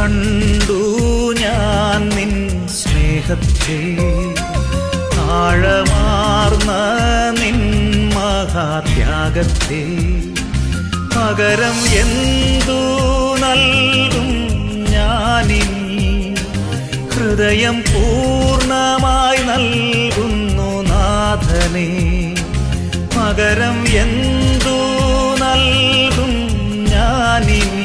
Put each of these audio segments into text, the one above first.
കണ്ടു ഞാൻ നിൻ സ്നേഹത്തെ. ആഴമാർന്ന നിൻ മഹാത്യാഗത്തെ. പകരം എന്തു നൽകും ഞാനിനി? ഹൃദയം പൂർണമായി നൽകുന്നു നാഥനെ. പകരം എന്തു നൽകും ഞാനിനി?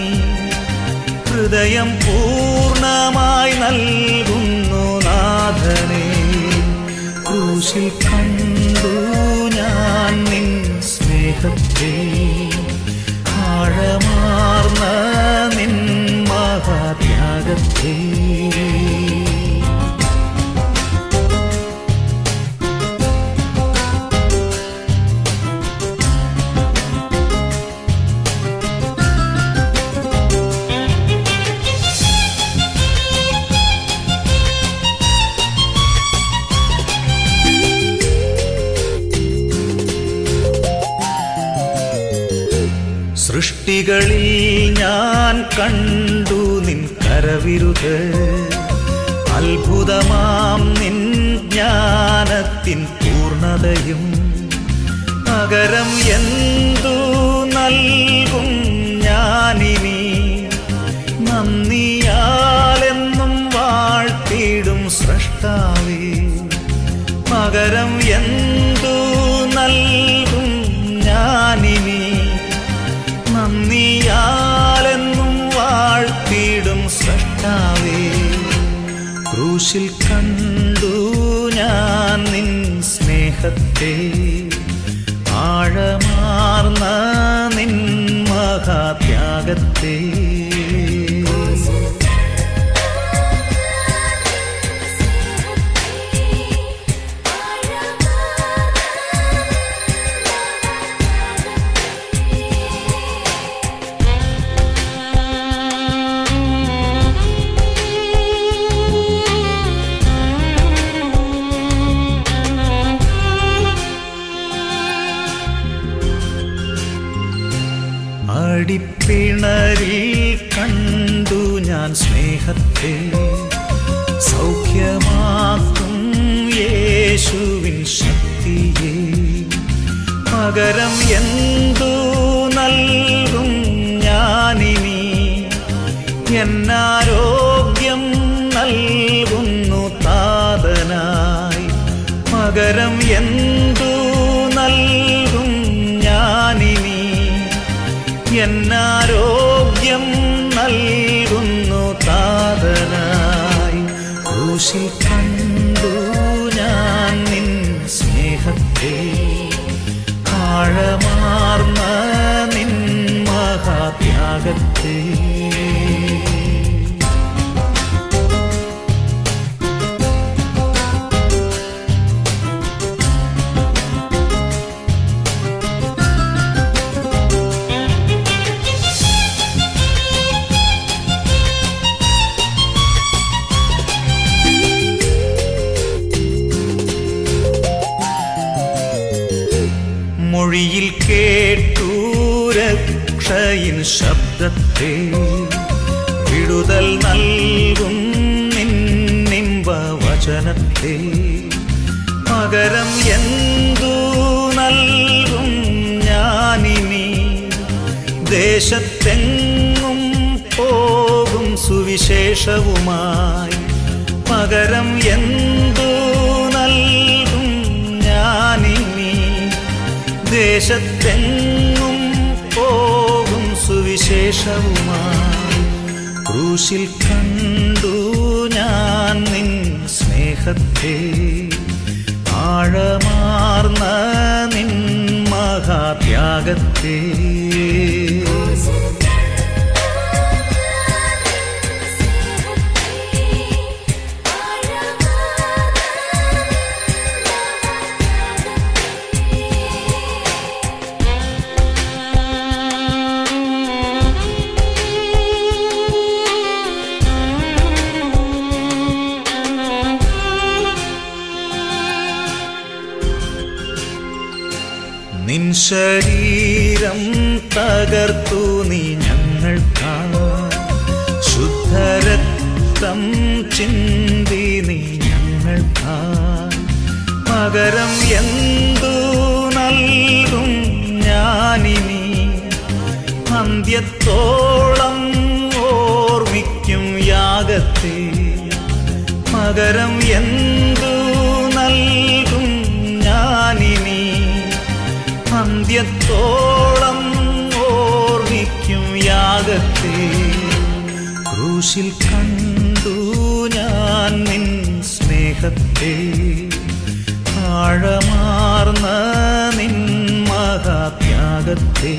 ഹൃദയം പൂർണമായി നൽകുന്നു നാഥനെ. ക്രൂശിൽ കണ്ടു ഞാൻ നിൻ സ്നേഹത്തെ. ആഴമാർന്ന നിൻ മഹാത്യാഗത്തെ. കണ്ടു നിൻ കരവിരുത്. അത്ഭുതമാം നിൻ ജ്ഞാനത്തിൻ പൂർണതയും. നഗരം എന്തു നൽകും ക്രൂശിൽ കണ്ടു ഞാൻ നിൻ സ്നേഹത്തെ. ദേശത്തെങ്ങും പോകും സുവിശേഷവുമായി. പകരം എന്തു നൽകും ഞാനിനി? ദേശത്തെങ്ങും പോകും സുവിശേഷവുമായി. ക്രൂശിൽ കണ്ടു ഞാൻ നിൻ സ്നേഹത്തെ. ആഴമാർന്ന നിൻ മഹാത്യാഗത്തെ. മനത്തോളം ഓർമ്മിക്കും യാഗത്തെ. ക്രൂശിൽ കണ്ടു ഞാൻ നിൻ സ്നേഹത്തെ. ആഴമാർന്ന നിൻ മഹാത്യാഗത്തെ.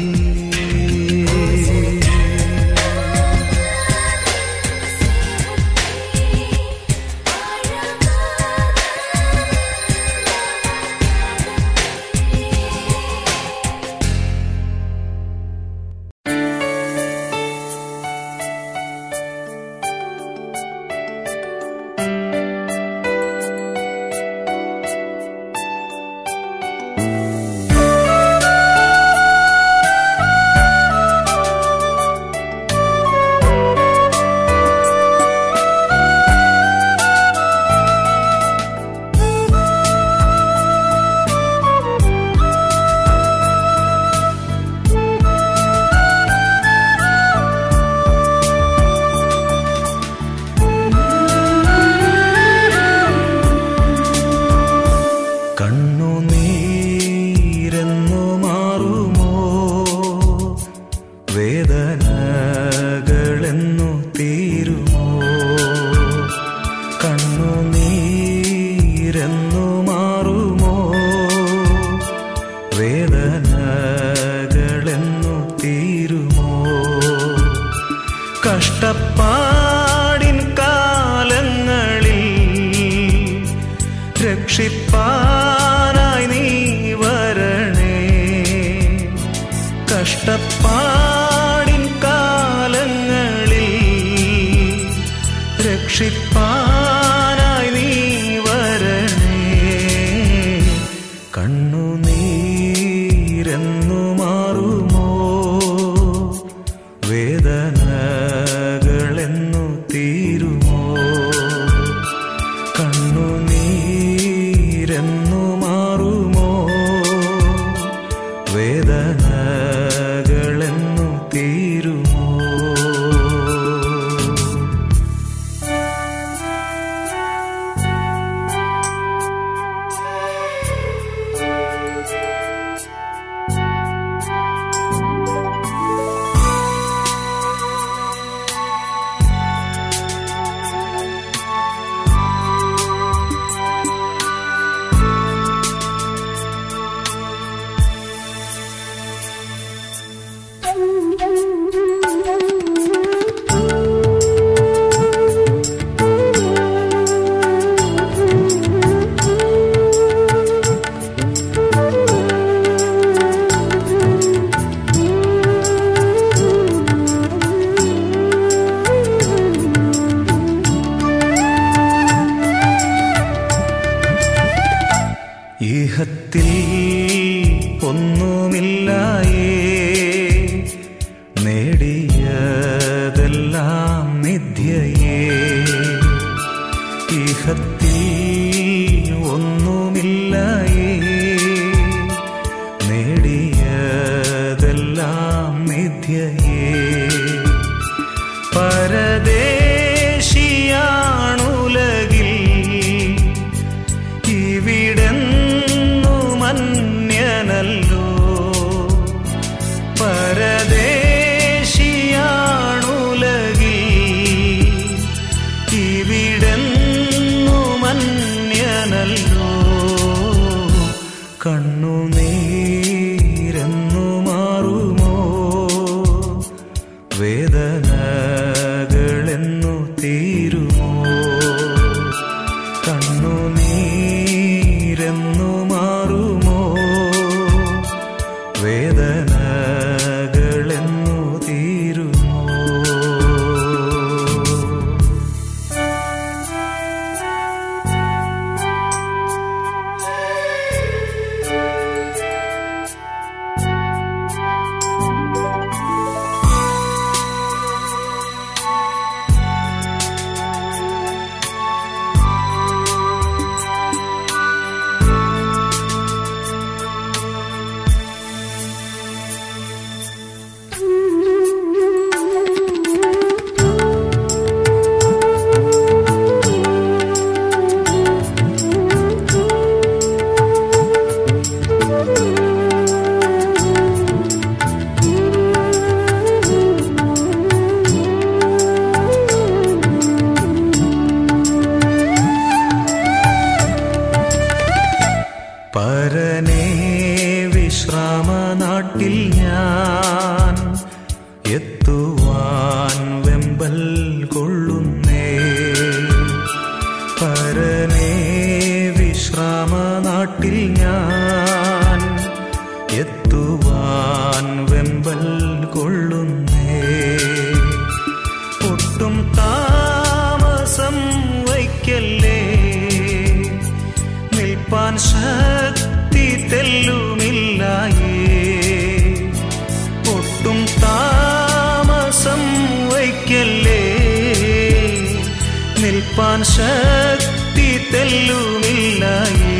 നിൽപ്പാൻ ശക്തി തെല്ലുമില്ലായേ.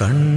കണ്ണുനീരെന്നു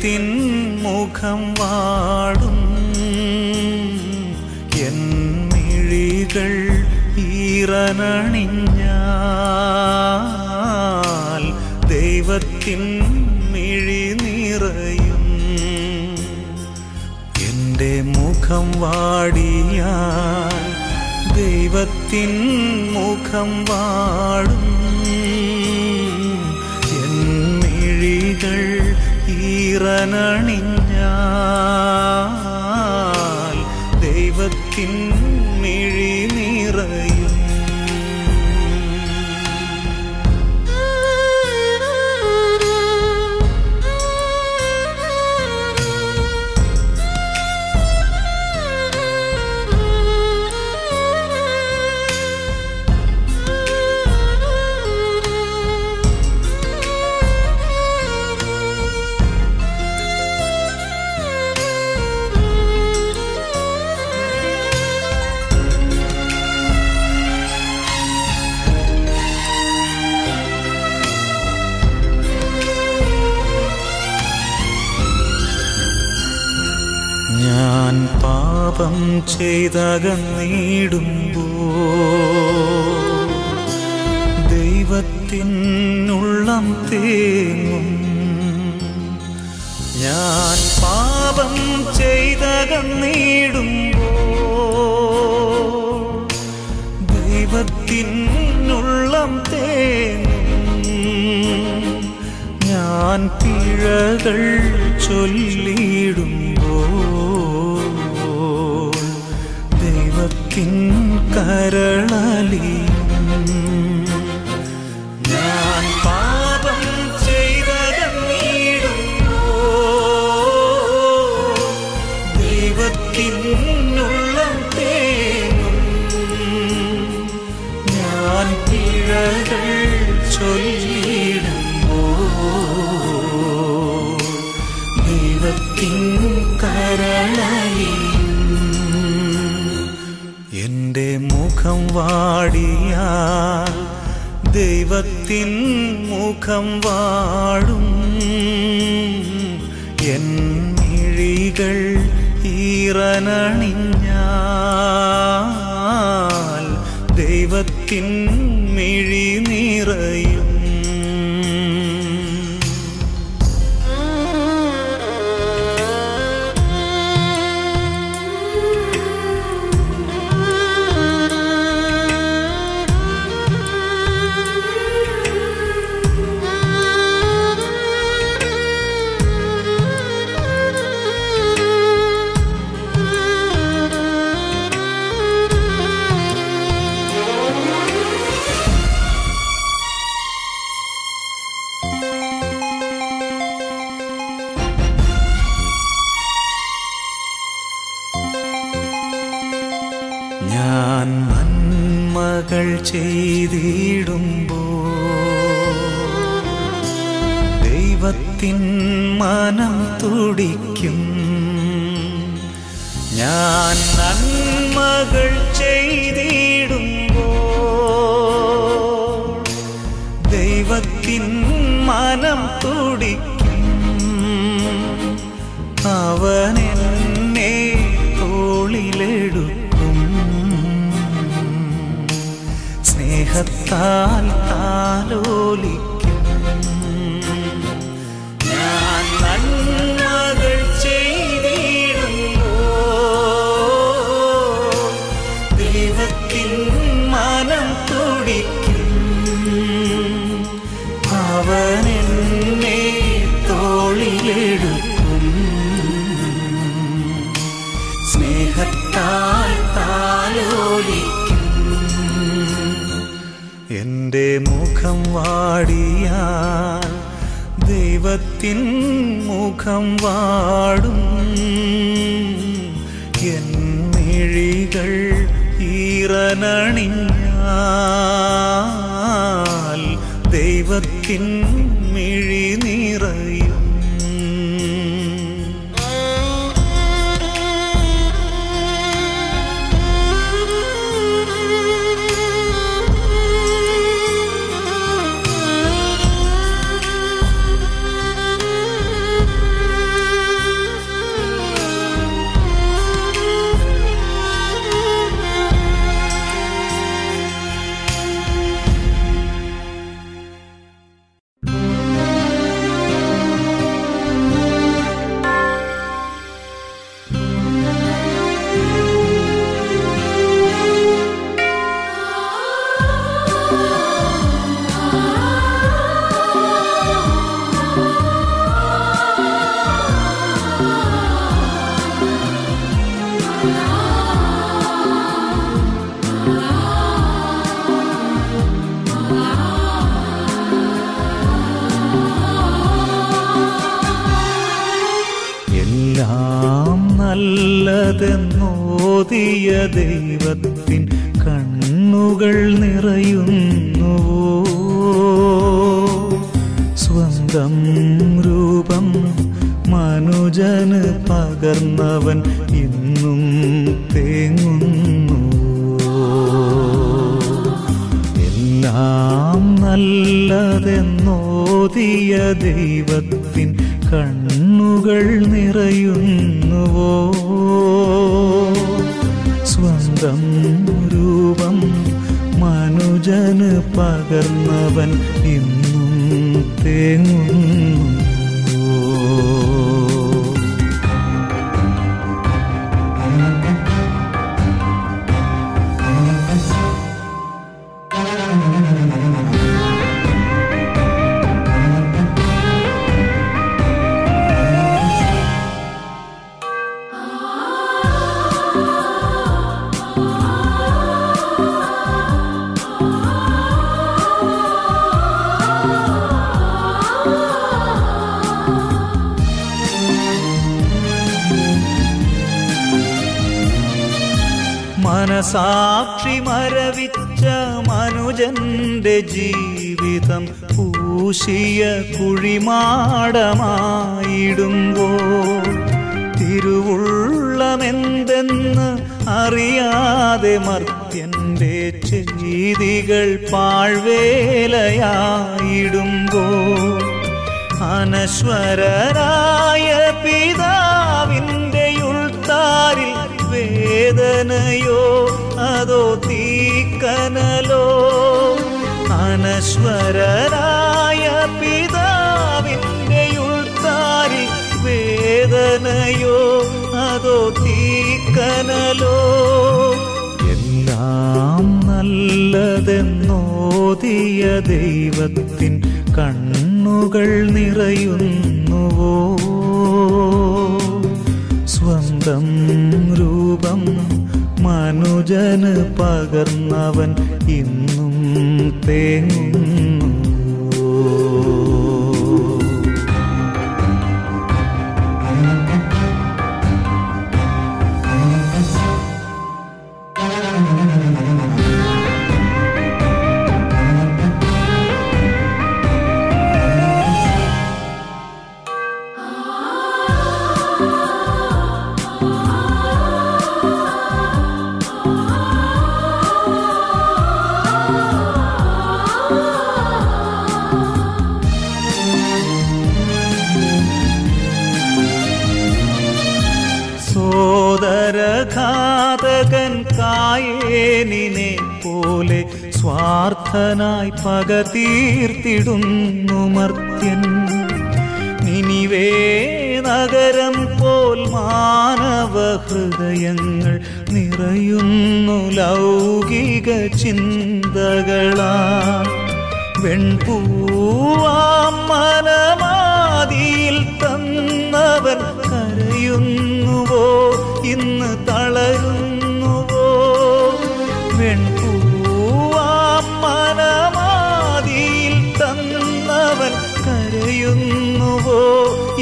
ദൈവത്തിൻ മുഖം വാടും. എൻ മിഴികൾ ഈറനണിഞ്ഞാൽ ദൈവത്തിൻ മിഴി നിറയും. എന്റെ മുഖം വാടിയാൽ ദൈവത്തിൻ മുഖം വാടും. ഈറനണിഞ്ഞാൽ ചെയ്തകന്നിടുമ്പോ ദൈവത്തിനുള്ളം തേങ്ങും ഞാൻ പാപം ചെയ്തകന്നീടുമ്പോ ദൈവത്തിനുള്ളം തേങ്ങും ഞാൻ പിഴകൾ ചൊല്ലിയിടുമ്പോ 나를 மூக்கம் வாழும் താൽ താലോലി വാടിയാൽ ദൈവത്തിൻ മുഖം വാടും. എന്നിഴികൾ ഈറനണിഞ്ഞാൽ ദൈവത്തിൻ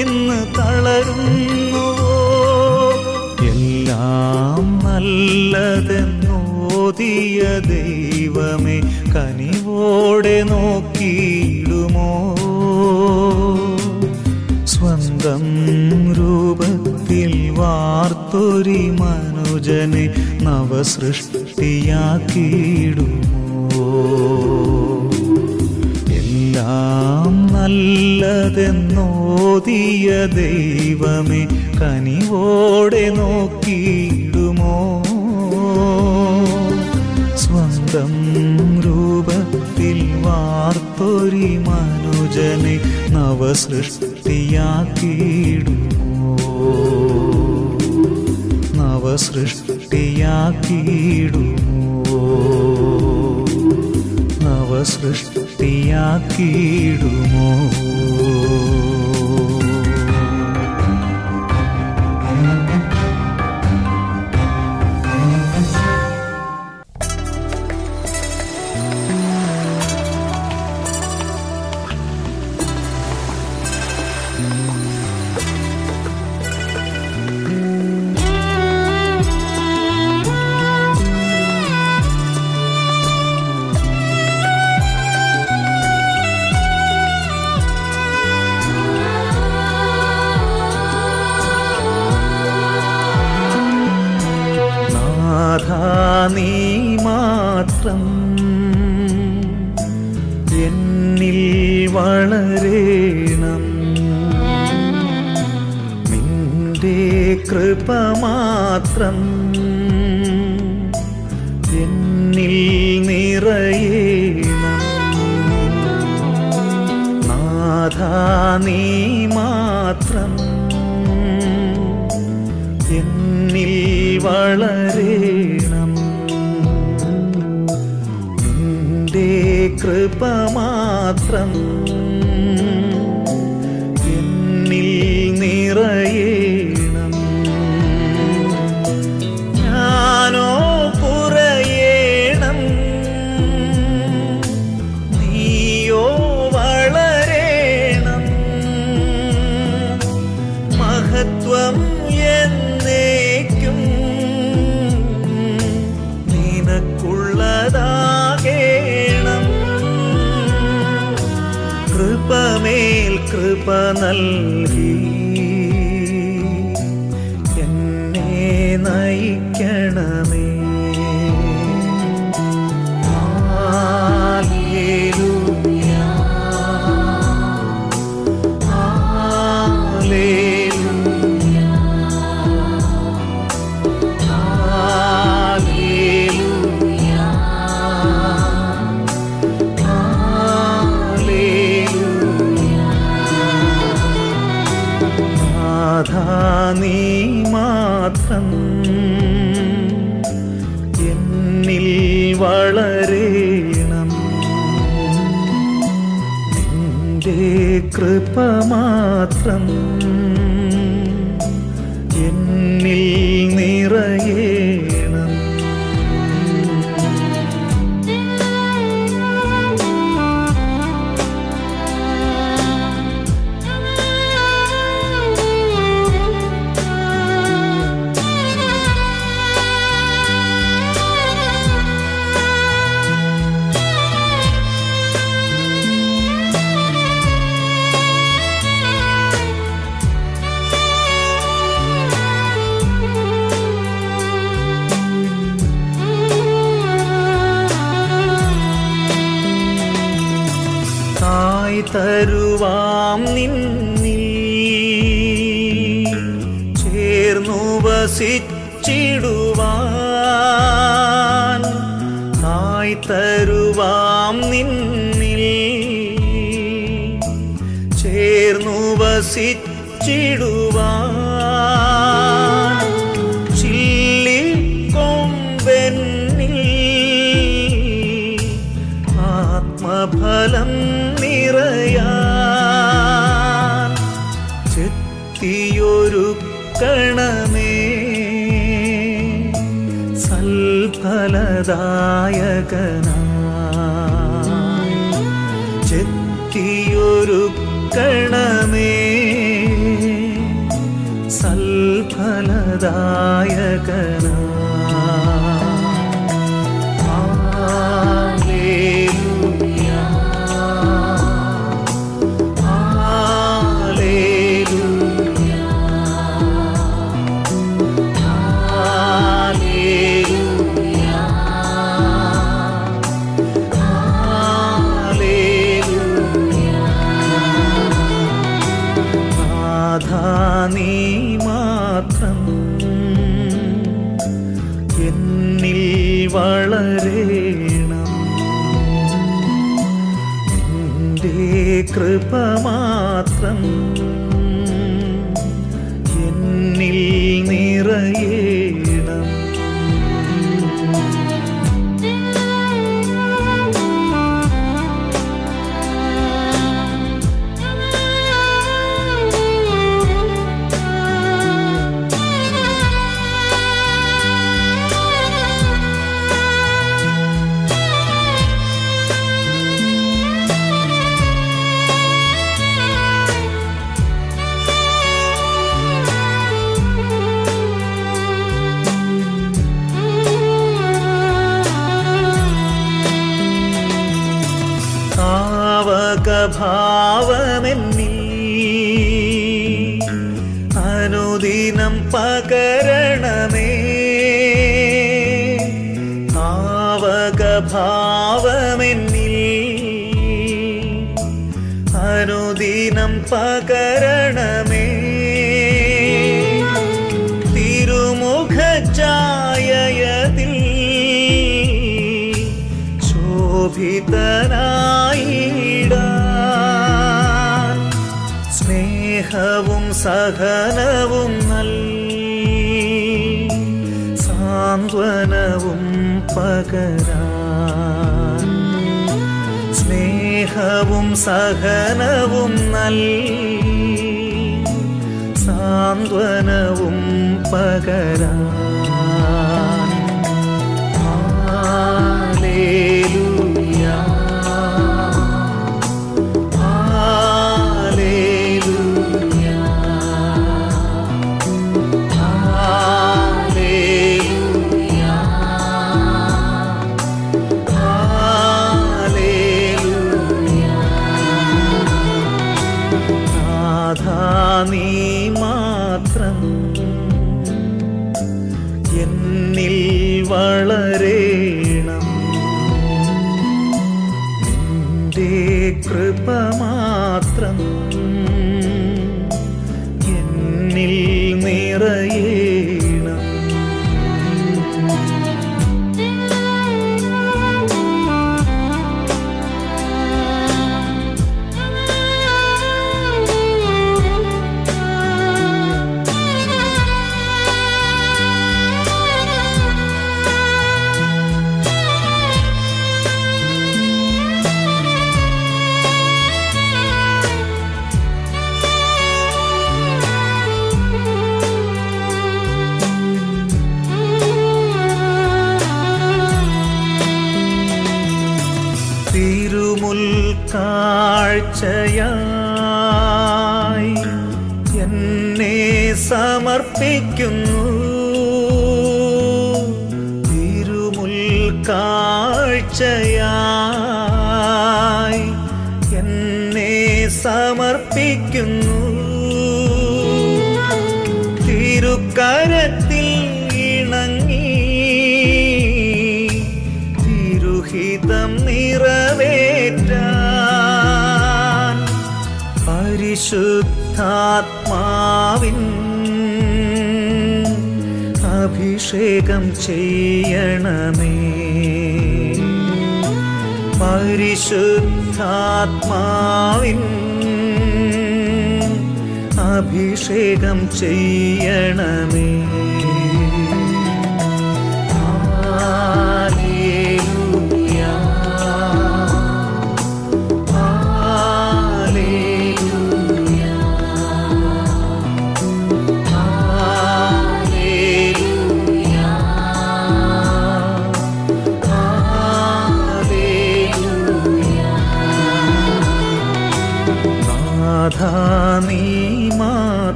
ഇന്ന് തളരുന്നു എല്ലാം നല്ലതെന്നോതിയ ദൈവമേ കനിവോടെ നോക്കിയിടുമോ? സ്വന്തം രൂപത്തിൽ വാർത്തൊരി മനുജനെ നവസൃഷ്ടിയാക്കിയിടുമോ? ഇല്ലതെന്നോതിയ ദൈവമേ കനിവോടെ നോക്കിയിടുമോ? സ്വന്തം രൂപത്തിൽ വാർത്തൊരി മനുജനെ നവസൃഷ്ടിയാക്കിയിടുമോ? നവസൃഷ്ടിയാക്കിയിടുമോ? നവസൃഷ്ടിയാക്കിയിടുമോ? Oh.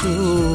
true.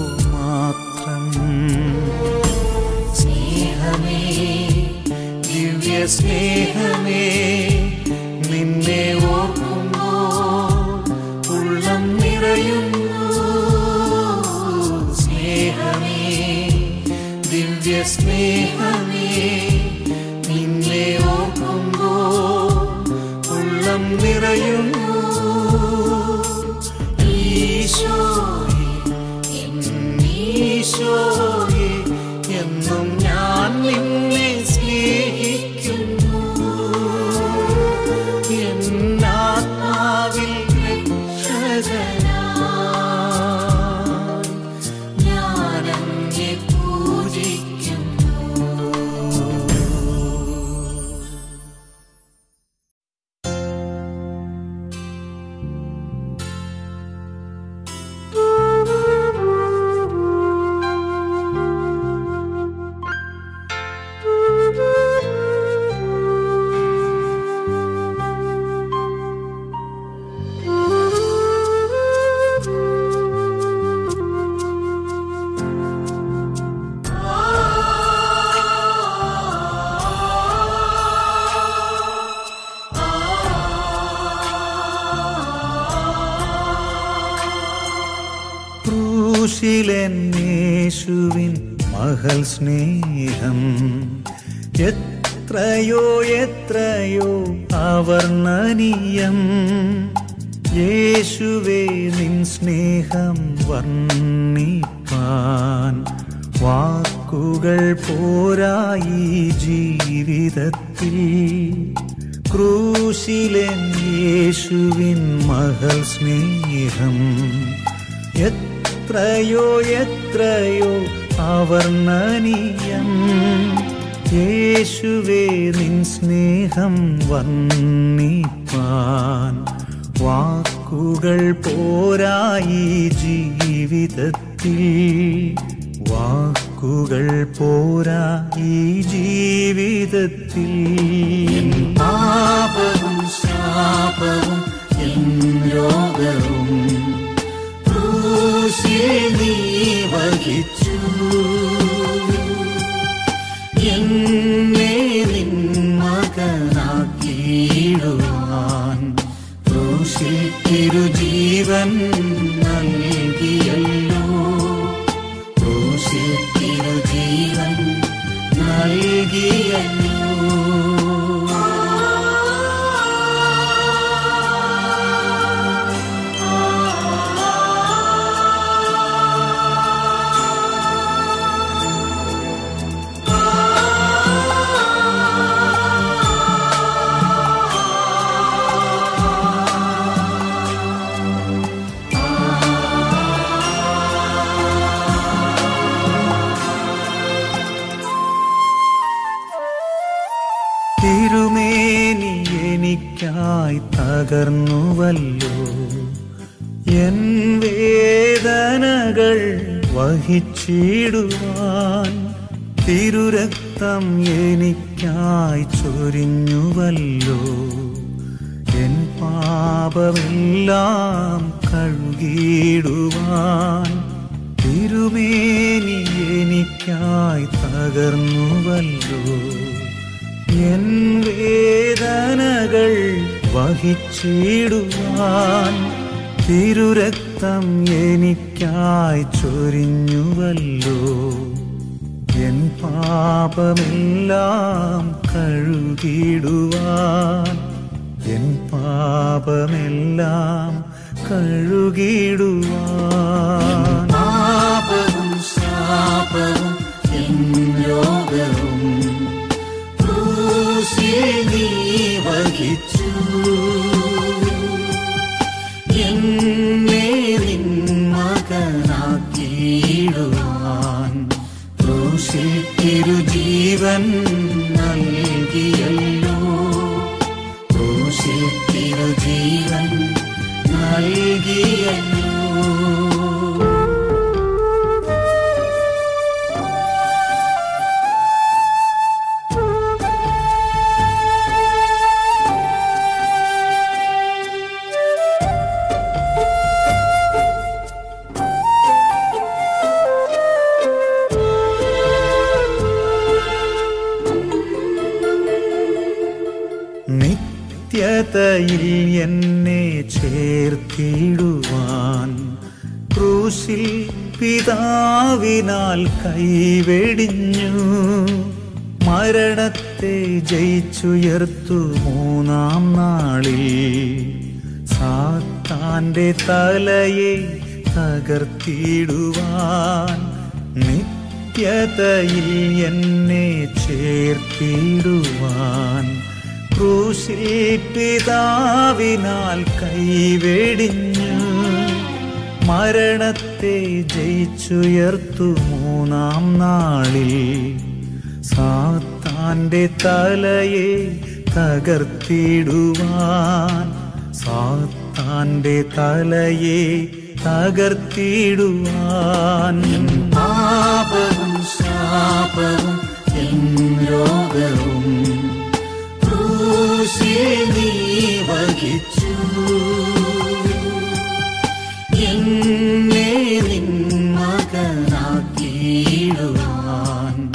ഒന്നാം നാളിൽ സാത്താന്റെ തലയെ തകർത്തിടുവാൻ നിത്യതയിൽ എന്നെ ചേർത്തിടുവാൻ ക്രൂശി പിതാവിനാൽ കൈവെടിഞ്ഞ് മരണത്തെ ജയിച്ചുയർത്തു മൂന്നാം നാളിൽ? സാത്താന്റെ തലയെ തകർത്തിടുവാൻ. സാത്താന്റെ തലയെ തകർത്തിടുവാൻ. പാപവും ശാപവും രോഗവും വഹിച്ചു. മകനാക്കിയിടുവാൻ.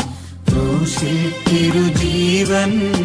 ക്രൂശിൽ തിരുജീവൻ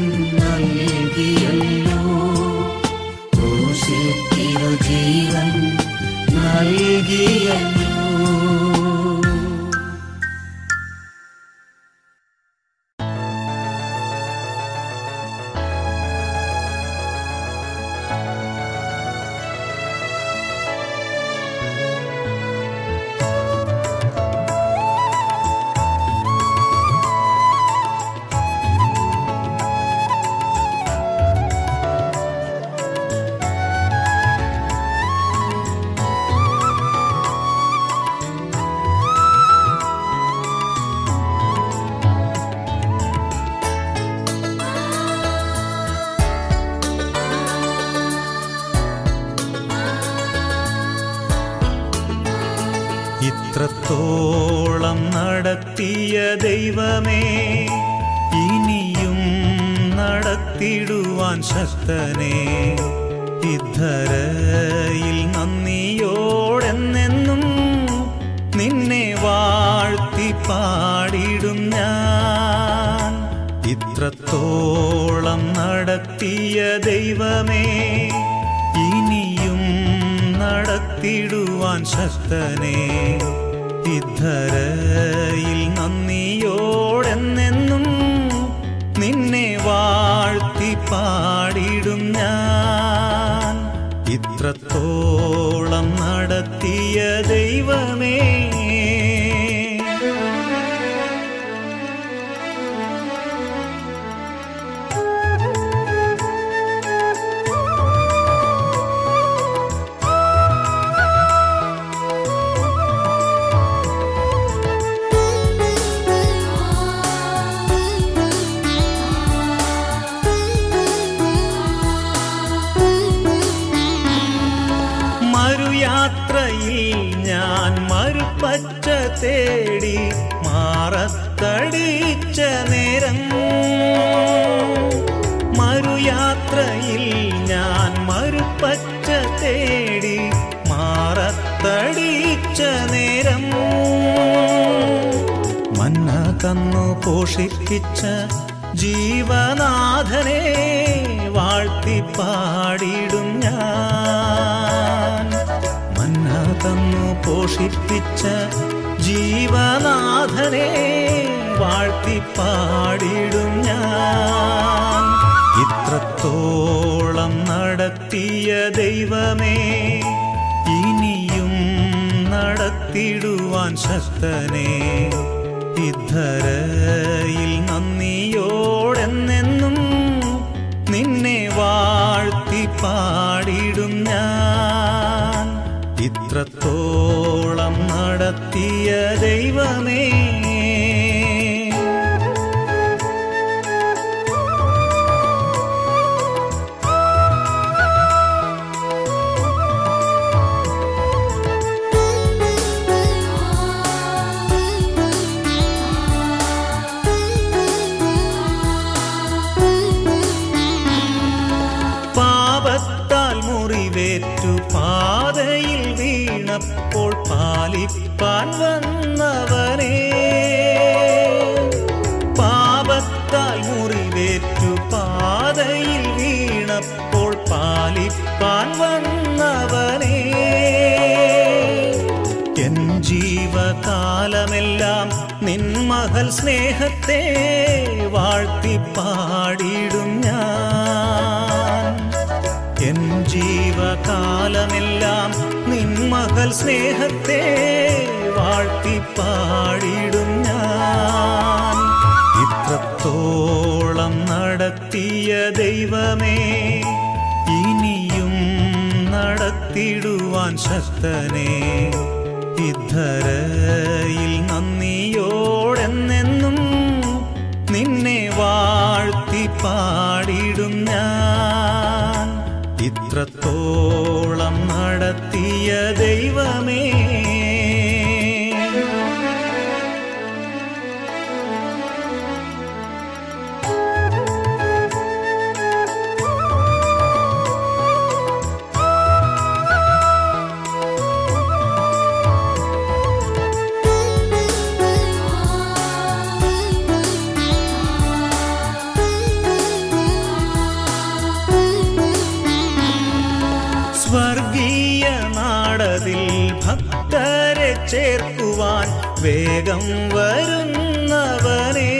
വേഗം വരുന്നവനേ.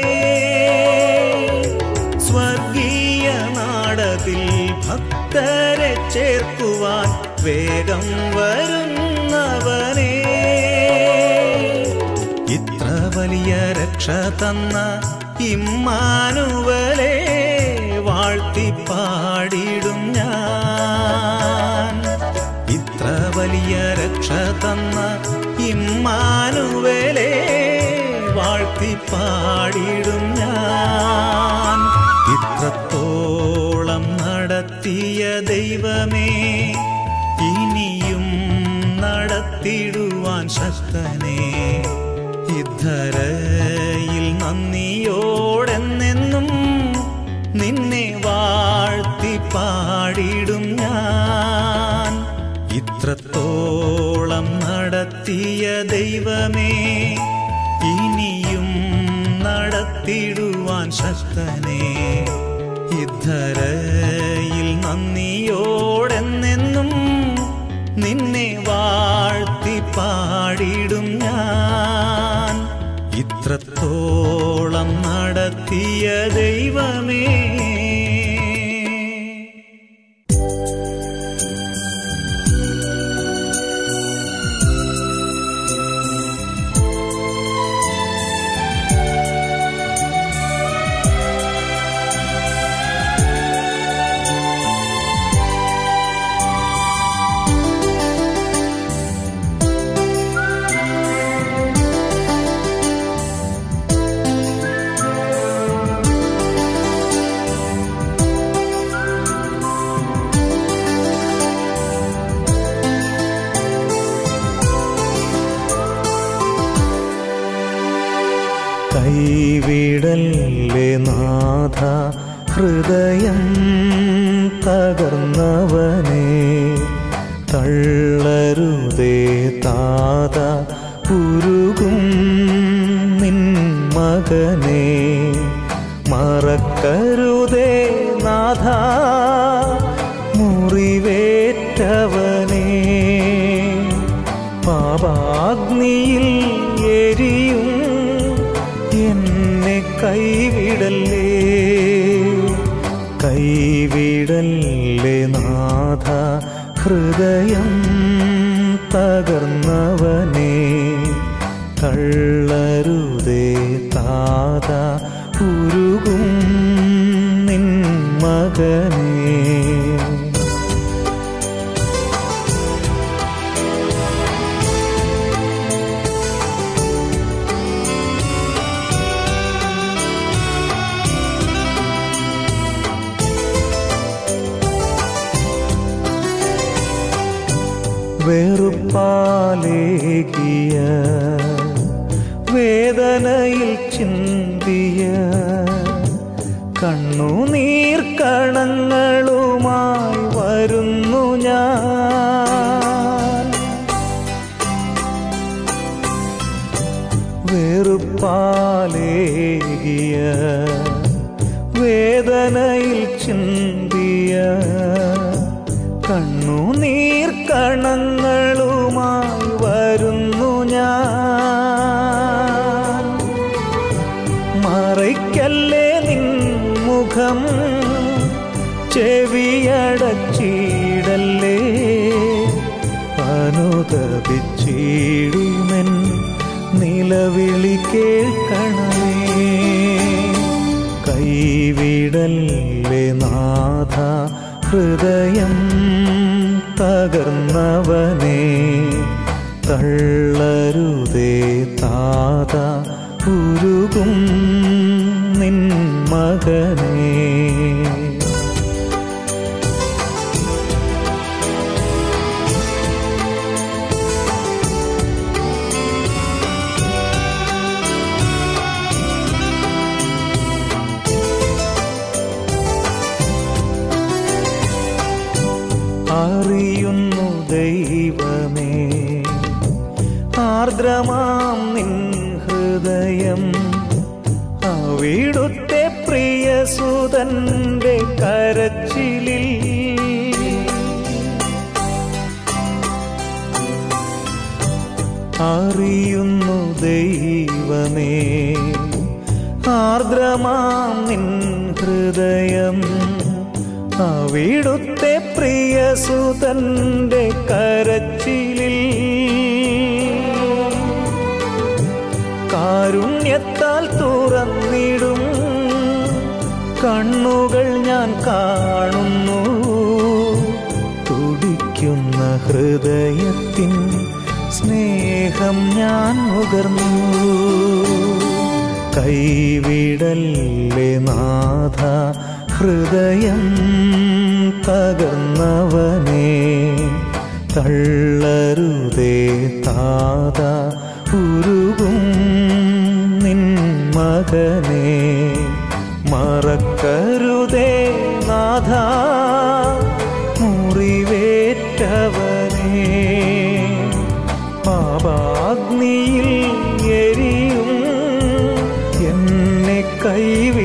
സ്വർഗീയ നാടത്തിൽ ഭക്തരെ ചേർക്കുവാൻ വേഗം വരുന്നവനേ. ഇത്ര വലിയ രക്ഷ തന്ന ഇമ്മാനുവലെ വാഴ്ത്തിപ്പാടിടും ഞാൻ. ഇത്ര വലിയ രക്ഷ തന്ന ഇമ്മാനുവലെ വാഴ്ത്തിപ്പാടിടും ഞാൻ. ഇത്രത്തോളം നടത്തിയ ദൈവമേ ഇനിയും നടത്തിടുവാൻ ശക്തനേ. ഇദ്ധരയിൽ നന്ദിയോടെന്നെന്നും നിന്നെ വാഴ്ത്തി ദൈവമേ ഇനിയും നടത്തിടുവാൻ ശക്തനേ. ഇദ്ധരയിൽ നന്ദിയോടെന്നെന്നും കൈവിടല്ലേ നാഥ? ഹൃദയം തകർന്നവനെ തള്ളരുതേ താത. ഉരുകും നിൻ മകനെ. മറക്കരുതേ നാഥാ. கைவி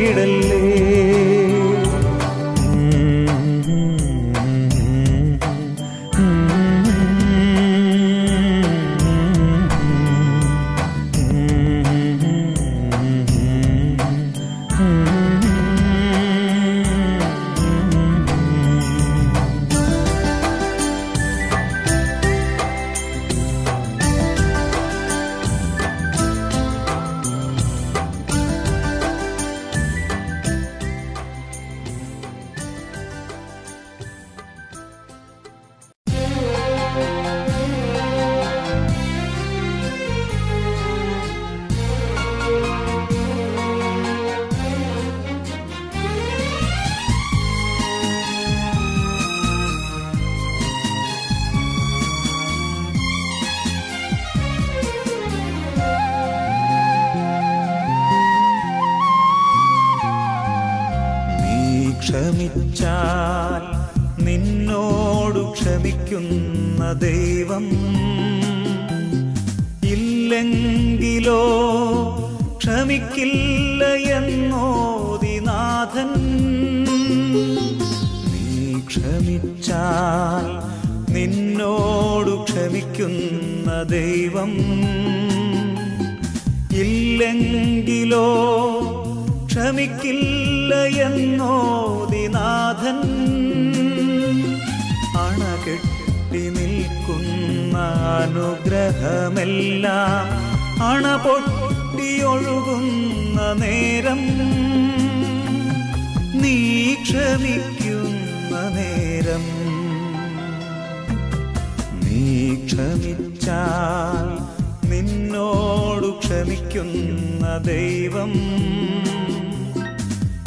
ദൈവം.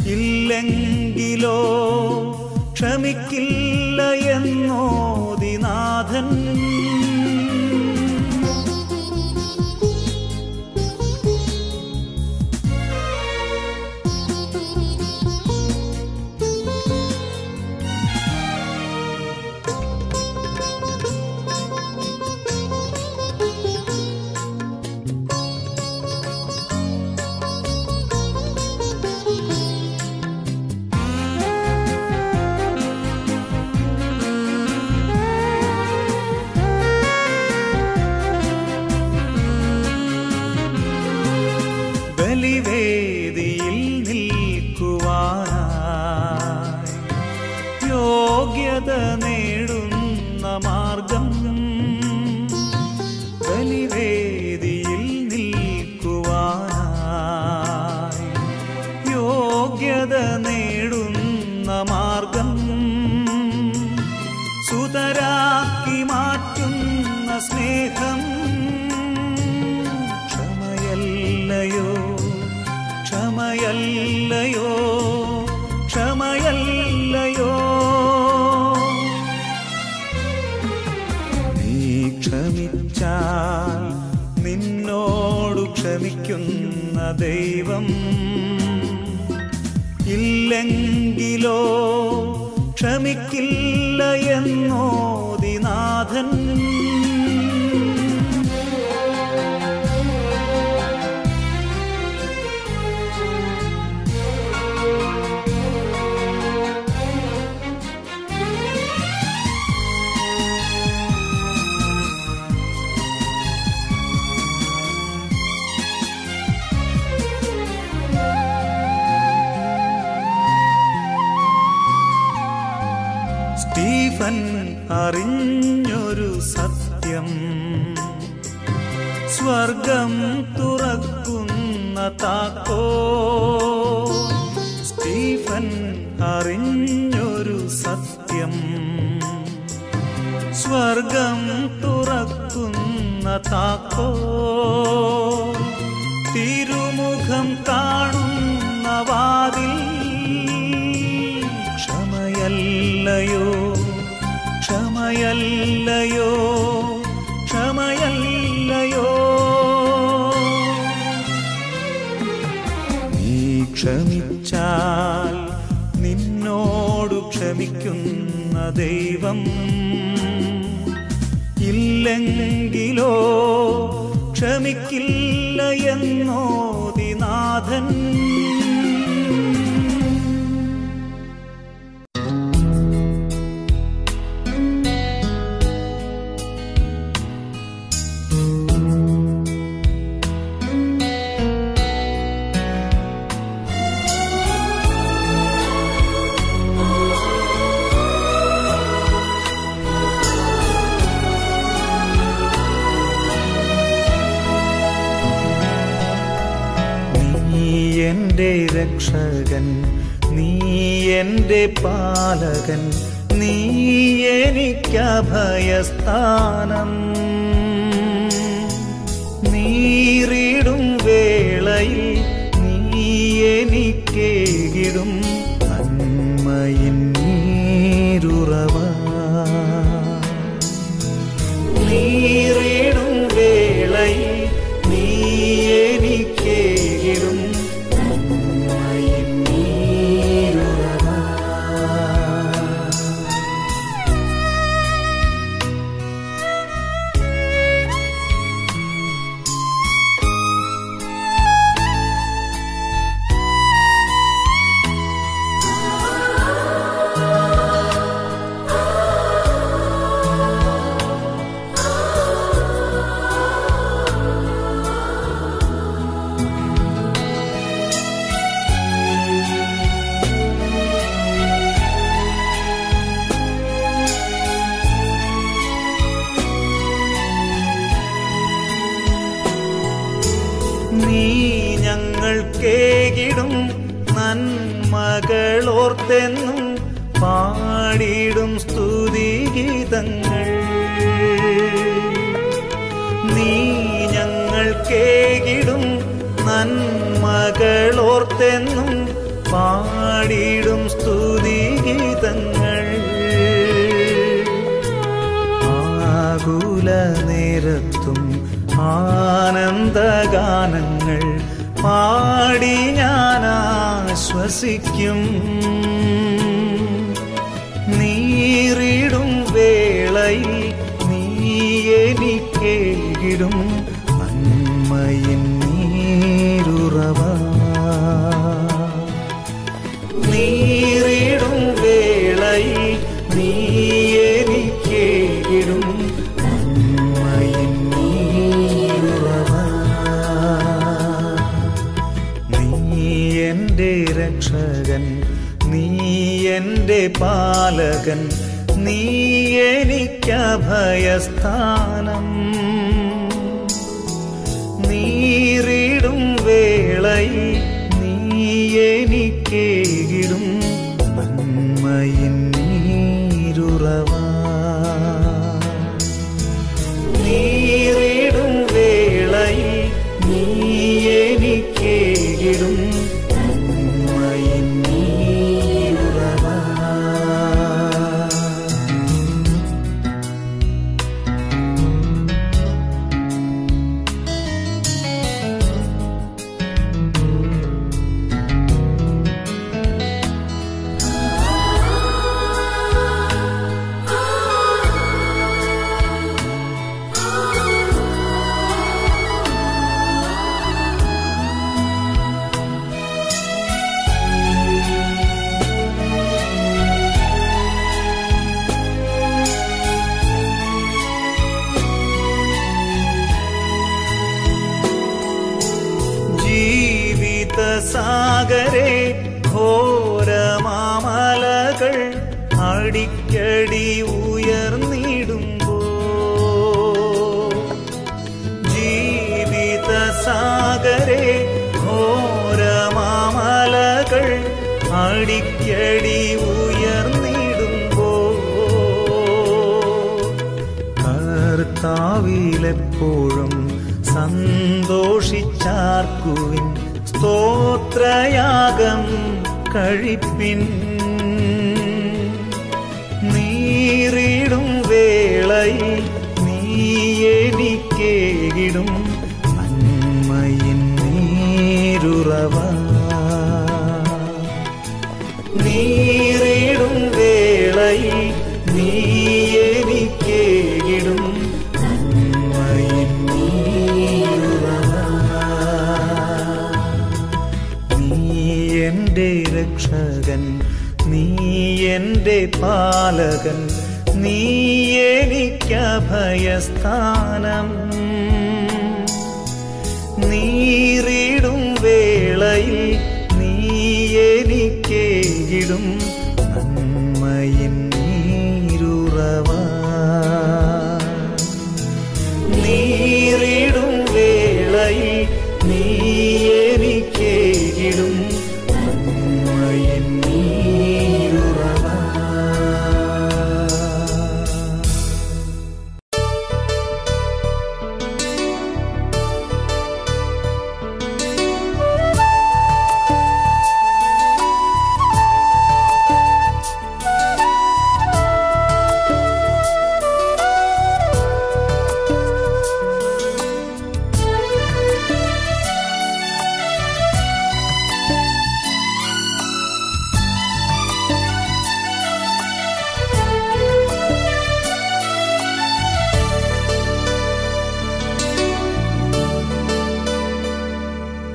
ഇല്ലെങ്കിലോ ക്ഷമിക്കില്ല. രക്ഷകൻ നീ എന്റെ പാലകൻ നീ എനിക്കഭയസ്ഥാനം.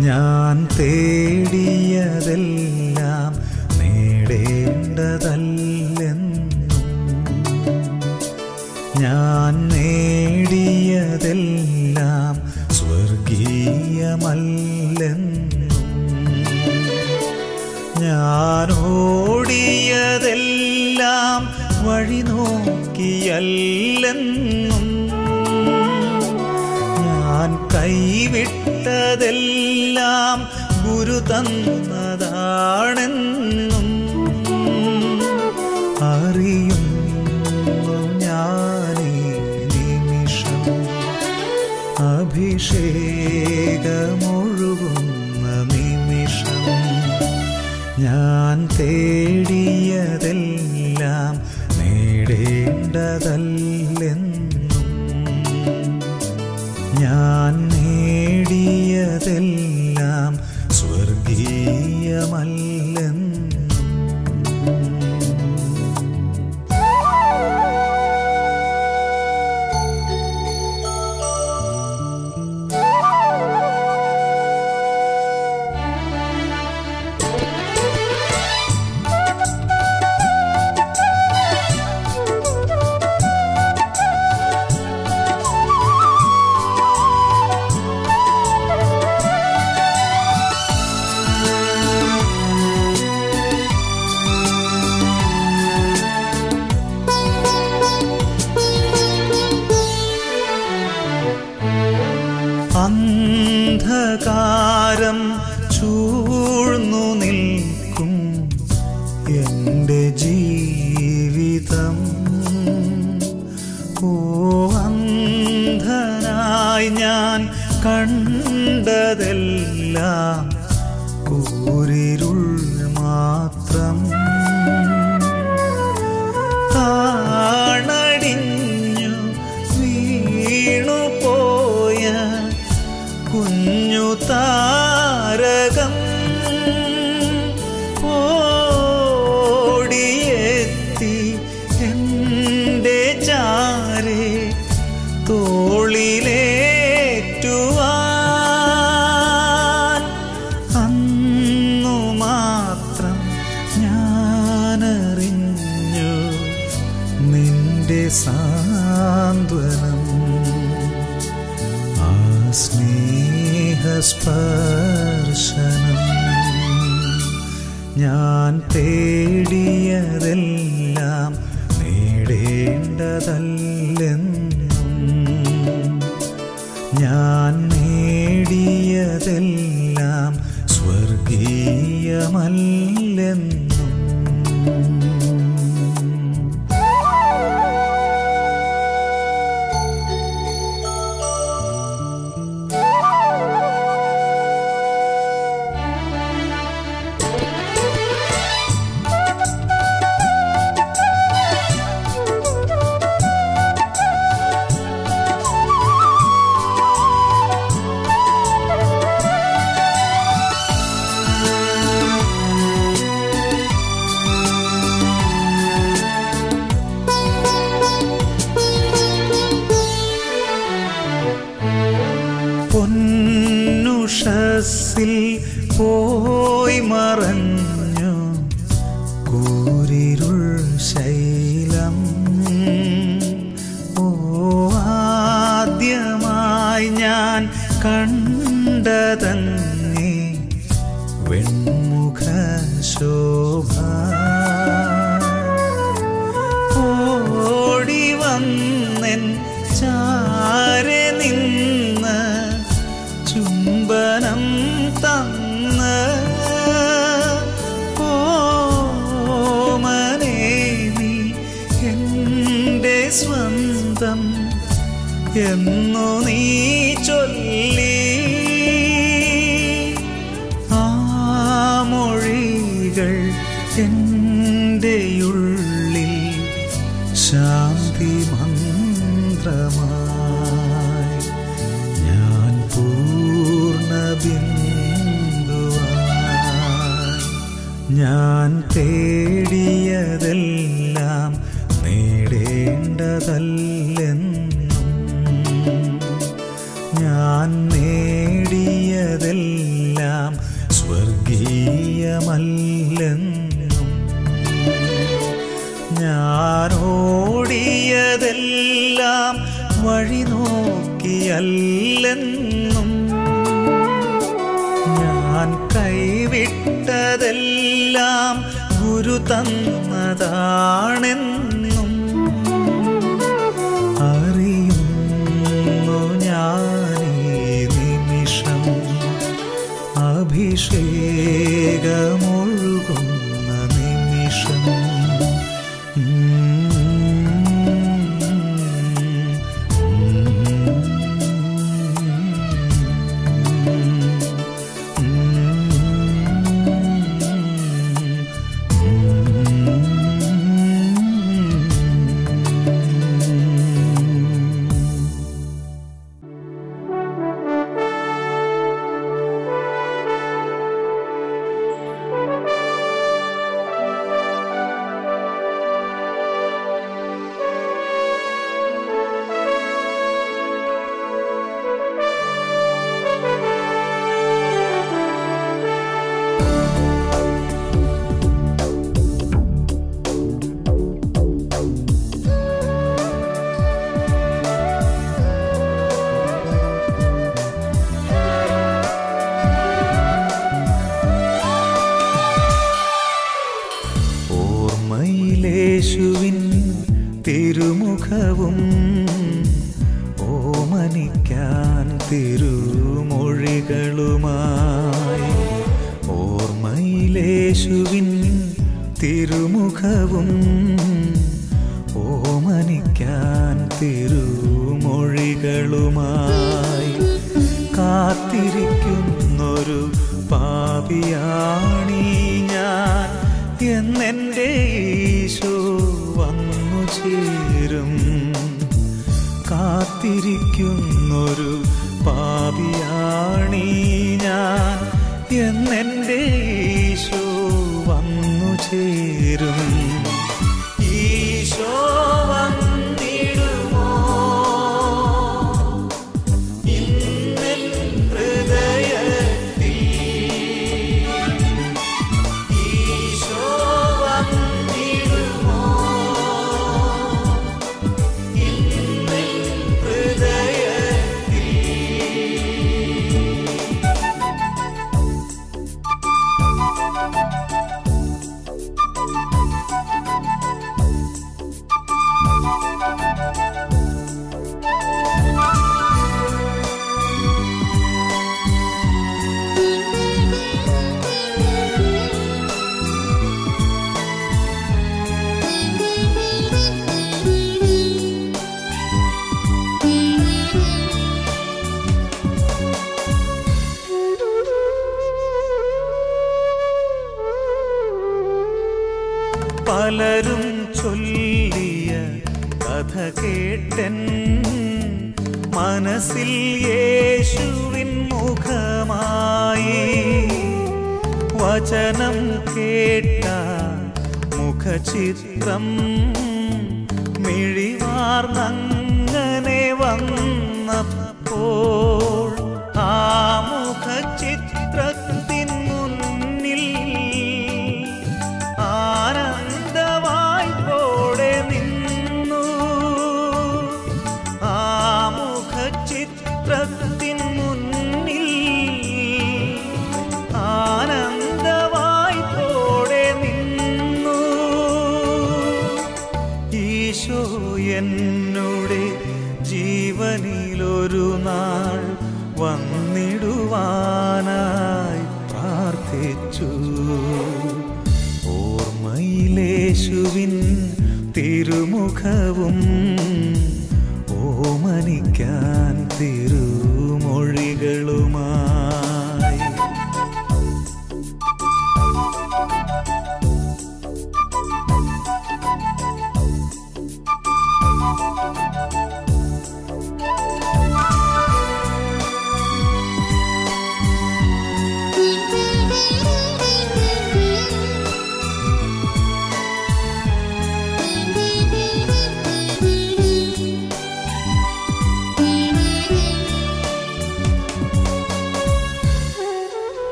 ഞാൻ തേടിയതെല്ലാം നേടേണ്ടതല്ലെന്നും ഞാൻ നേടിയതെല്ലാം സ്വർഗീയമല്ലെന്നും ഞാൻ ഓടിയതെല്ലാം വഴി നോക്കിയല്ലെന്നും ഞാൻ കൈവിട്ടതെല്ലാം എല്ലാം ഗുരു തന്നതാണെന്നും അറിയും ഞാനീ നിമിഷം അഭിഷേകമൊഴുകുന്ന നിമിഷം ഞാൻ തേ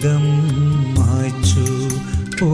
വേഗം മായ്ച്ചു ഓ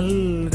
നൽകാൻ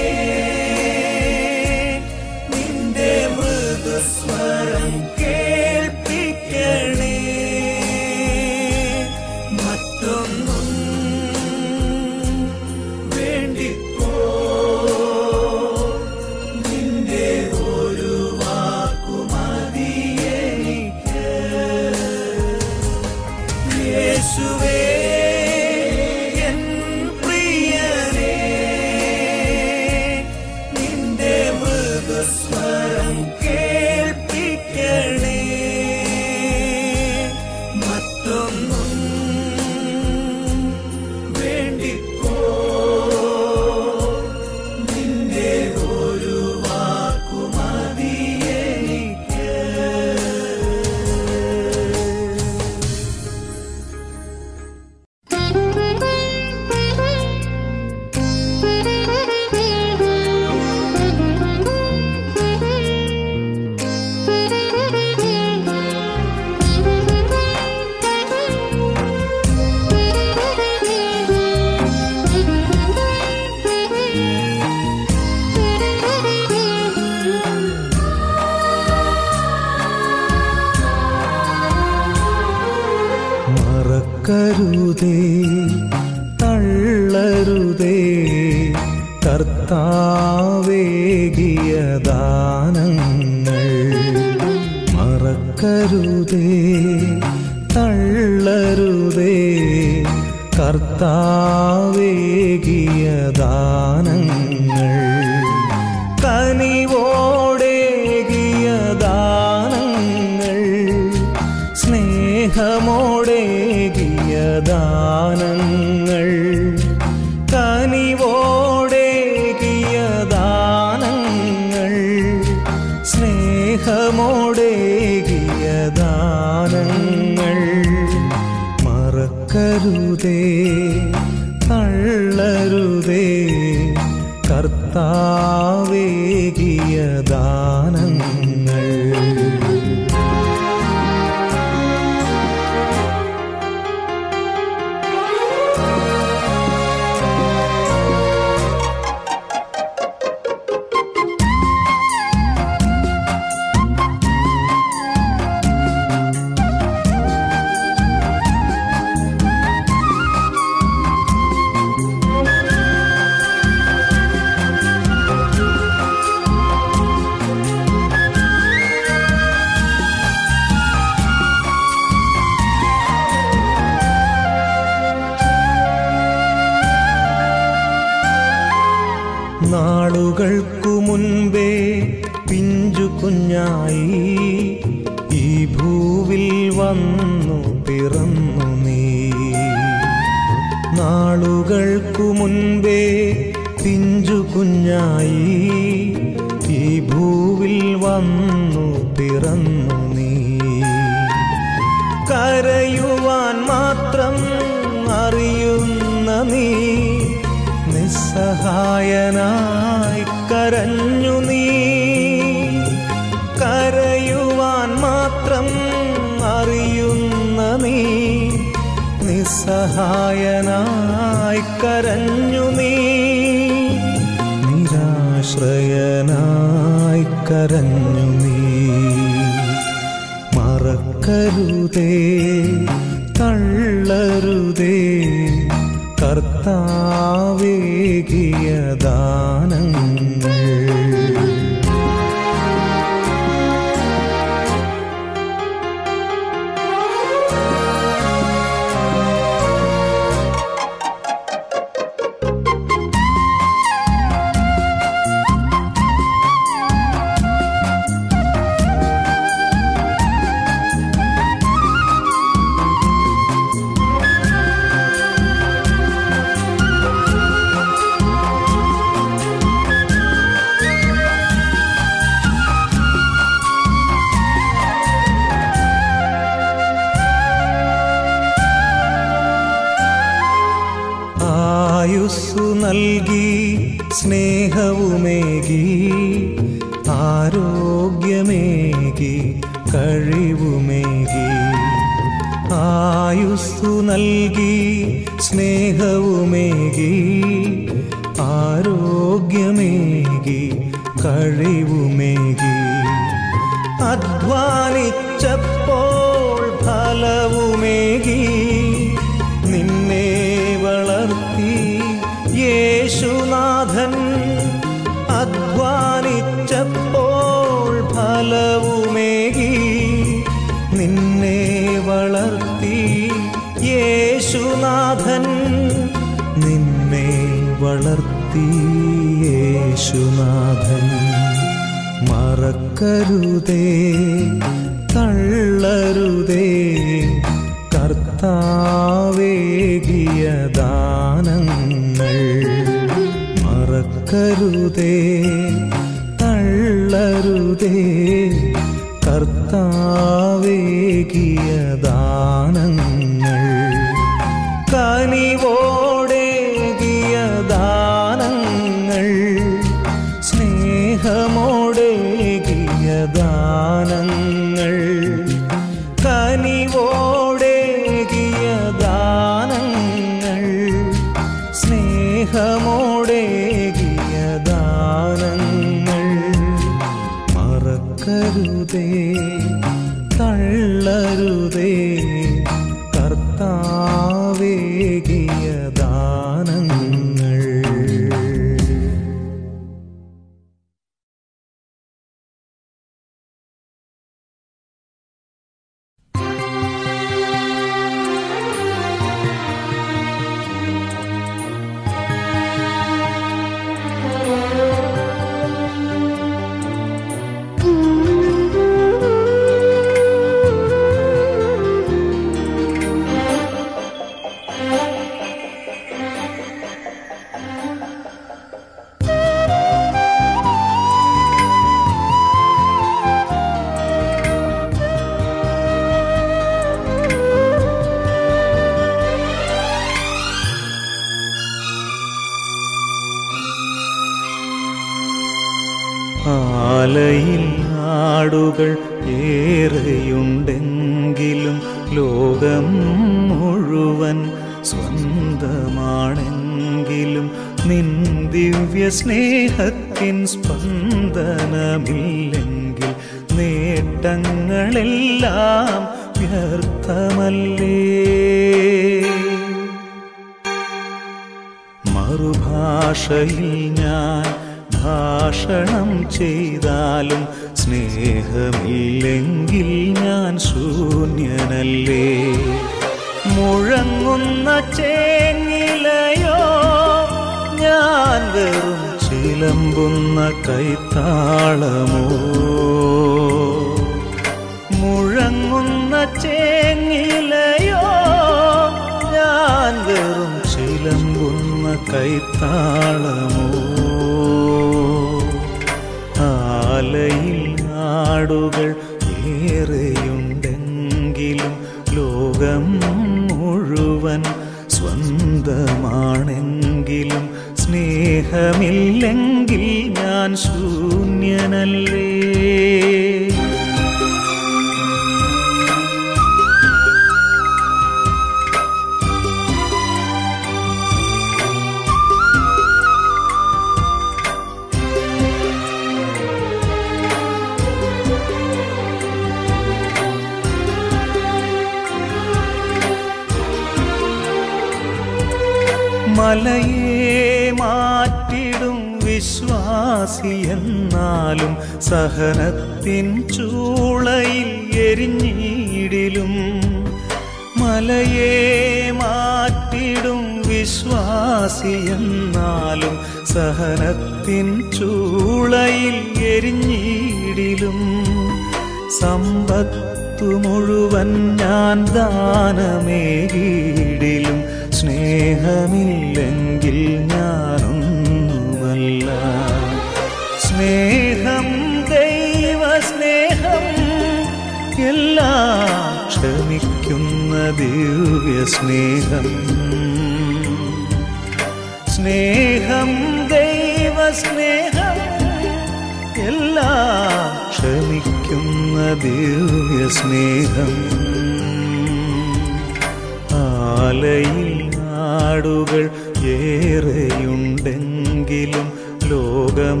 നാടുകൾ ഏറെയുണ്ടെങ്കിലും ലോകം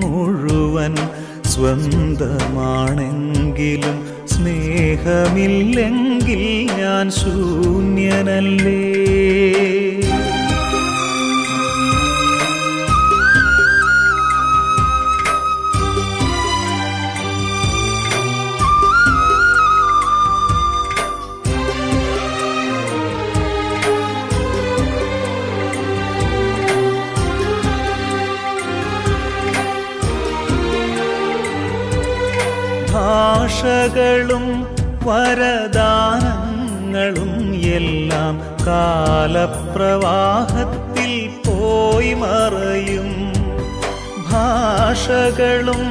മുഴുവൻ സ്വന്തമാണെങ്കിലും സ്നേഹമില്ലെങ്കിൽ ഞാൻ ശൂന്യനല്ലേ? ഭാഷകളും വരദാനങ്ങളും എല്ലാം കാലപ്രവാഹത്തിൽ പോയി മറയും. ഭാഷകളും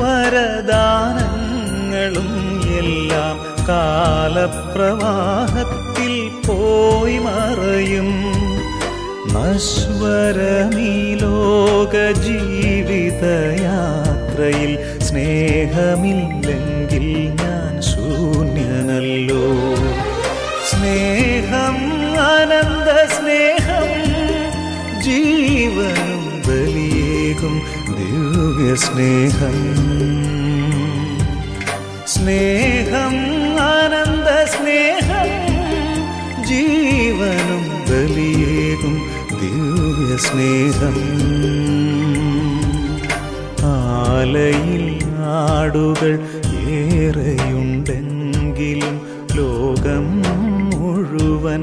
വരദാനങ്ങളും എല്ലാം കാലപ്രവാഹത്തിൽ പോയി മറയും. നശ്വരമീ ലോക ജീവിതയാത്രയിൽ സ്നേഹമില്ലെങ്കിൽ സ്നേഹം ജീവനും ബലിയേകും ദിവ്യ സ്നേഹം സ്നേഹം ആനന്ദ സ്നേഹം ജീവനും ബലിയേകും ദിവ്യ സ്നേഹം ആലയിൽ നാടുകൾ ഏറെയുണ്ടെങ്കിലും ലോകം മുഴുവൻ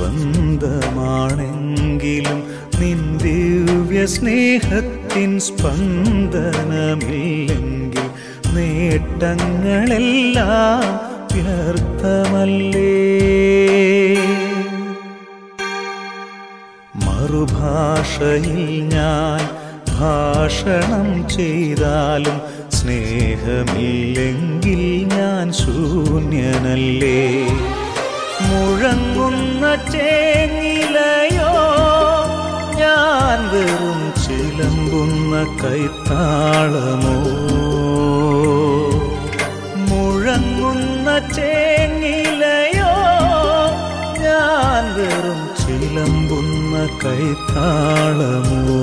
സ്വന്തമാണെങ്കിലും നിൻ ദിവ്യ സ്നേഹത്തിൻ സ്പന്ദനമില്ലെങ്കിൽ നേട്ടങ്ങളെല്ലാം വ്യർത്ഥമല്ലേ? മറുഭാഷയിൽ ഞാൻ ഭാഷണം ചെയ്താലും സ്നേഹമില്ലെങ്കിൽ ഞാൻ ശൂന്യനല്ലേ? മുഴങ്ങുന്ന ചേങ്ങിലയോ? ഞാൻ വെറും ചിലമ്പുന്ന കൈത്താളമോ? മുഴങ്ങുന്ന ചേങ്ങിലയോ? ഞാൻ വെറും ചിലമ്പുന്ന കൈത്താളമോ?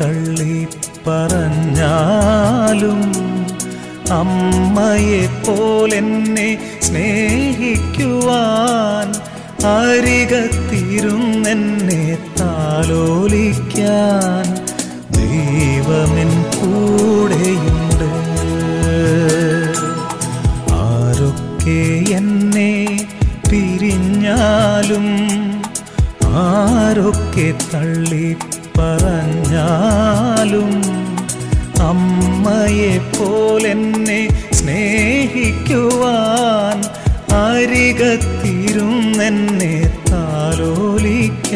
തള്ളി പറഞ്ഞാലും അമ്മയെ പോലെന്നെ സ്നേഹിക്കുവാൻ അരികത്തിരുന്നെന്നെ താലോലിക്കാൻ ദൈവമെൻ കൂടെയുണ്ട്. ആരൊക്കെ എന്നെ പിരിഞ്ഞാലും ആരൊക്കെ തള്ളി പറഞ്ഞാലും അമ്മയെ പോലെന്നെ സ്നേഹിക്കുവാൻ അരികത്തിരുന്നെന്നെ താലോലിക്കാൻ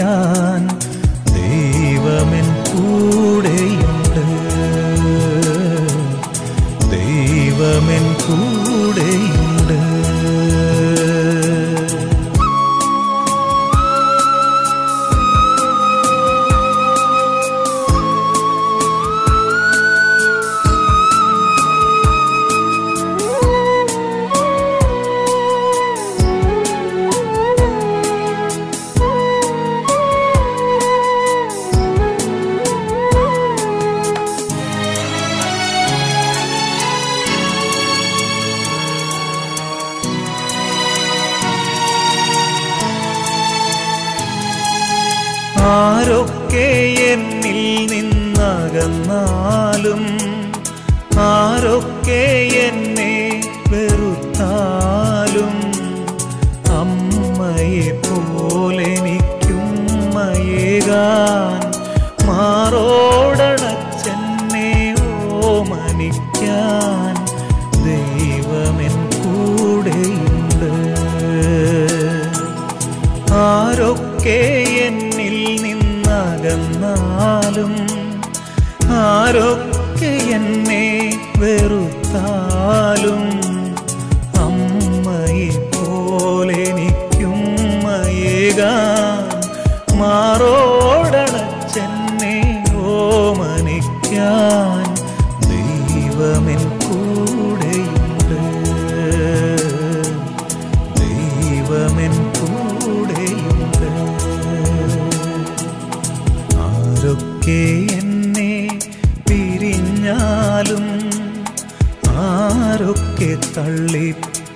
ആരൊക്കെ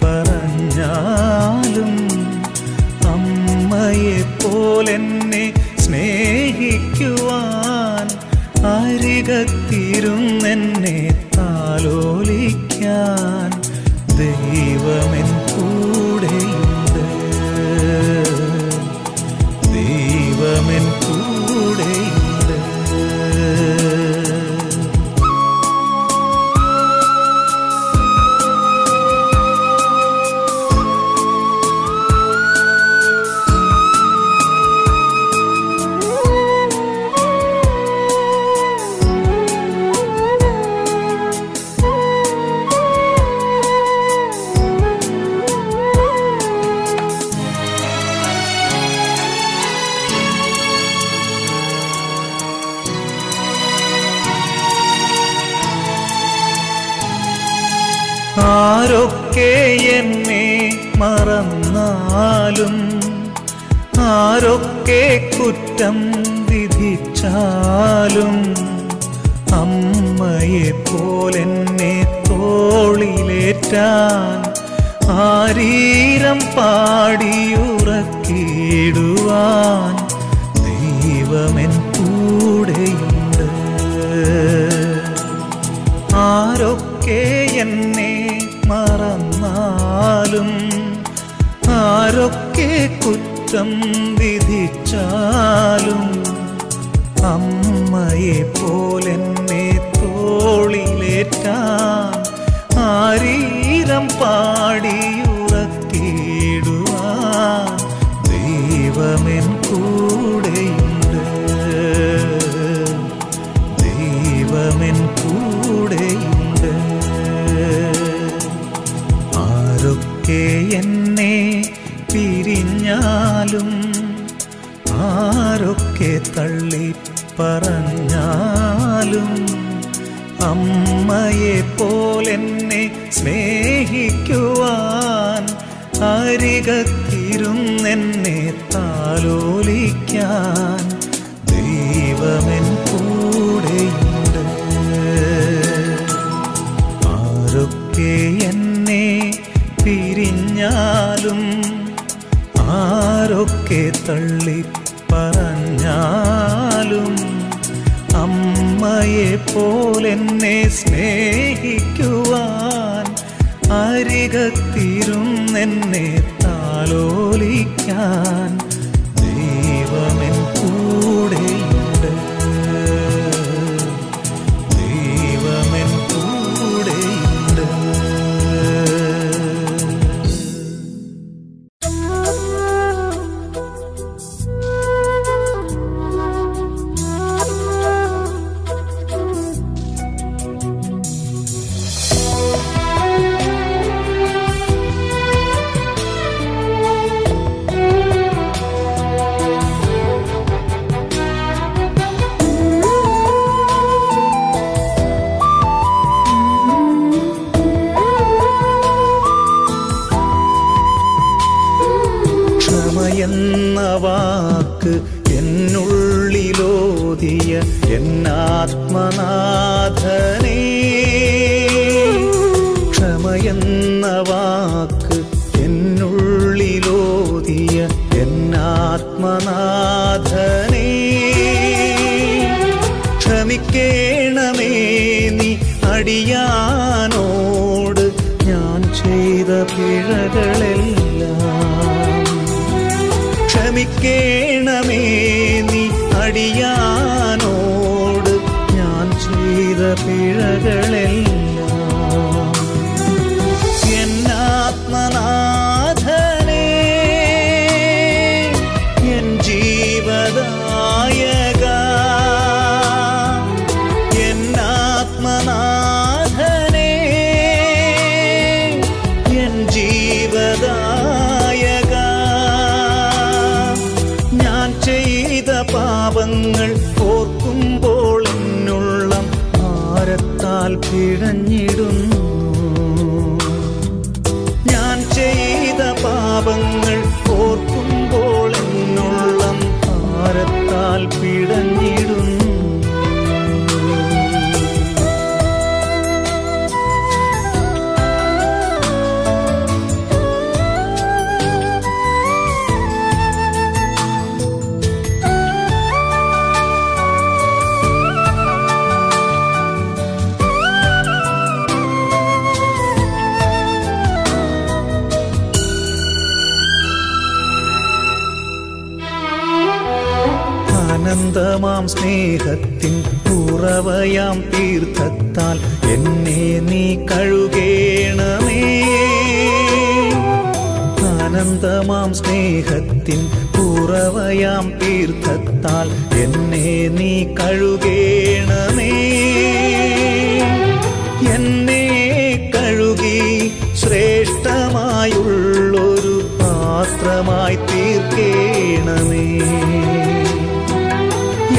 പാത്രമായി തീർക്കേണമേ.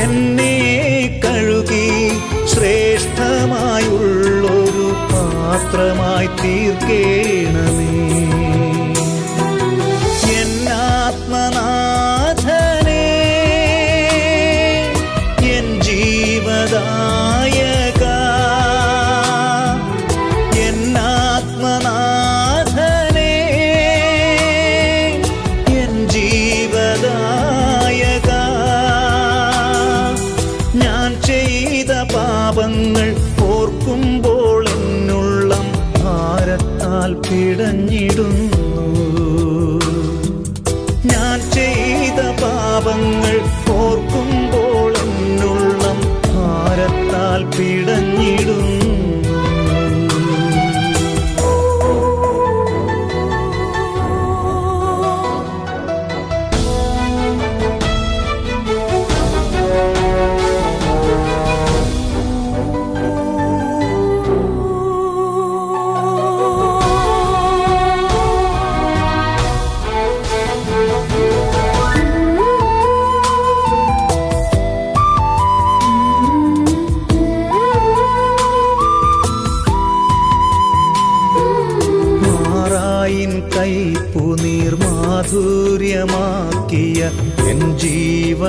എന്നെ കഴുകി ശ്രേഷ്ഠമായുള്ളൊരു പാത്രമായി തീർക്കേണമേ.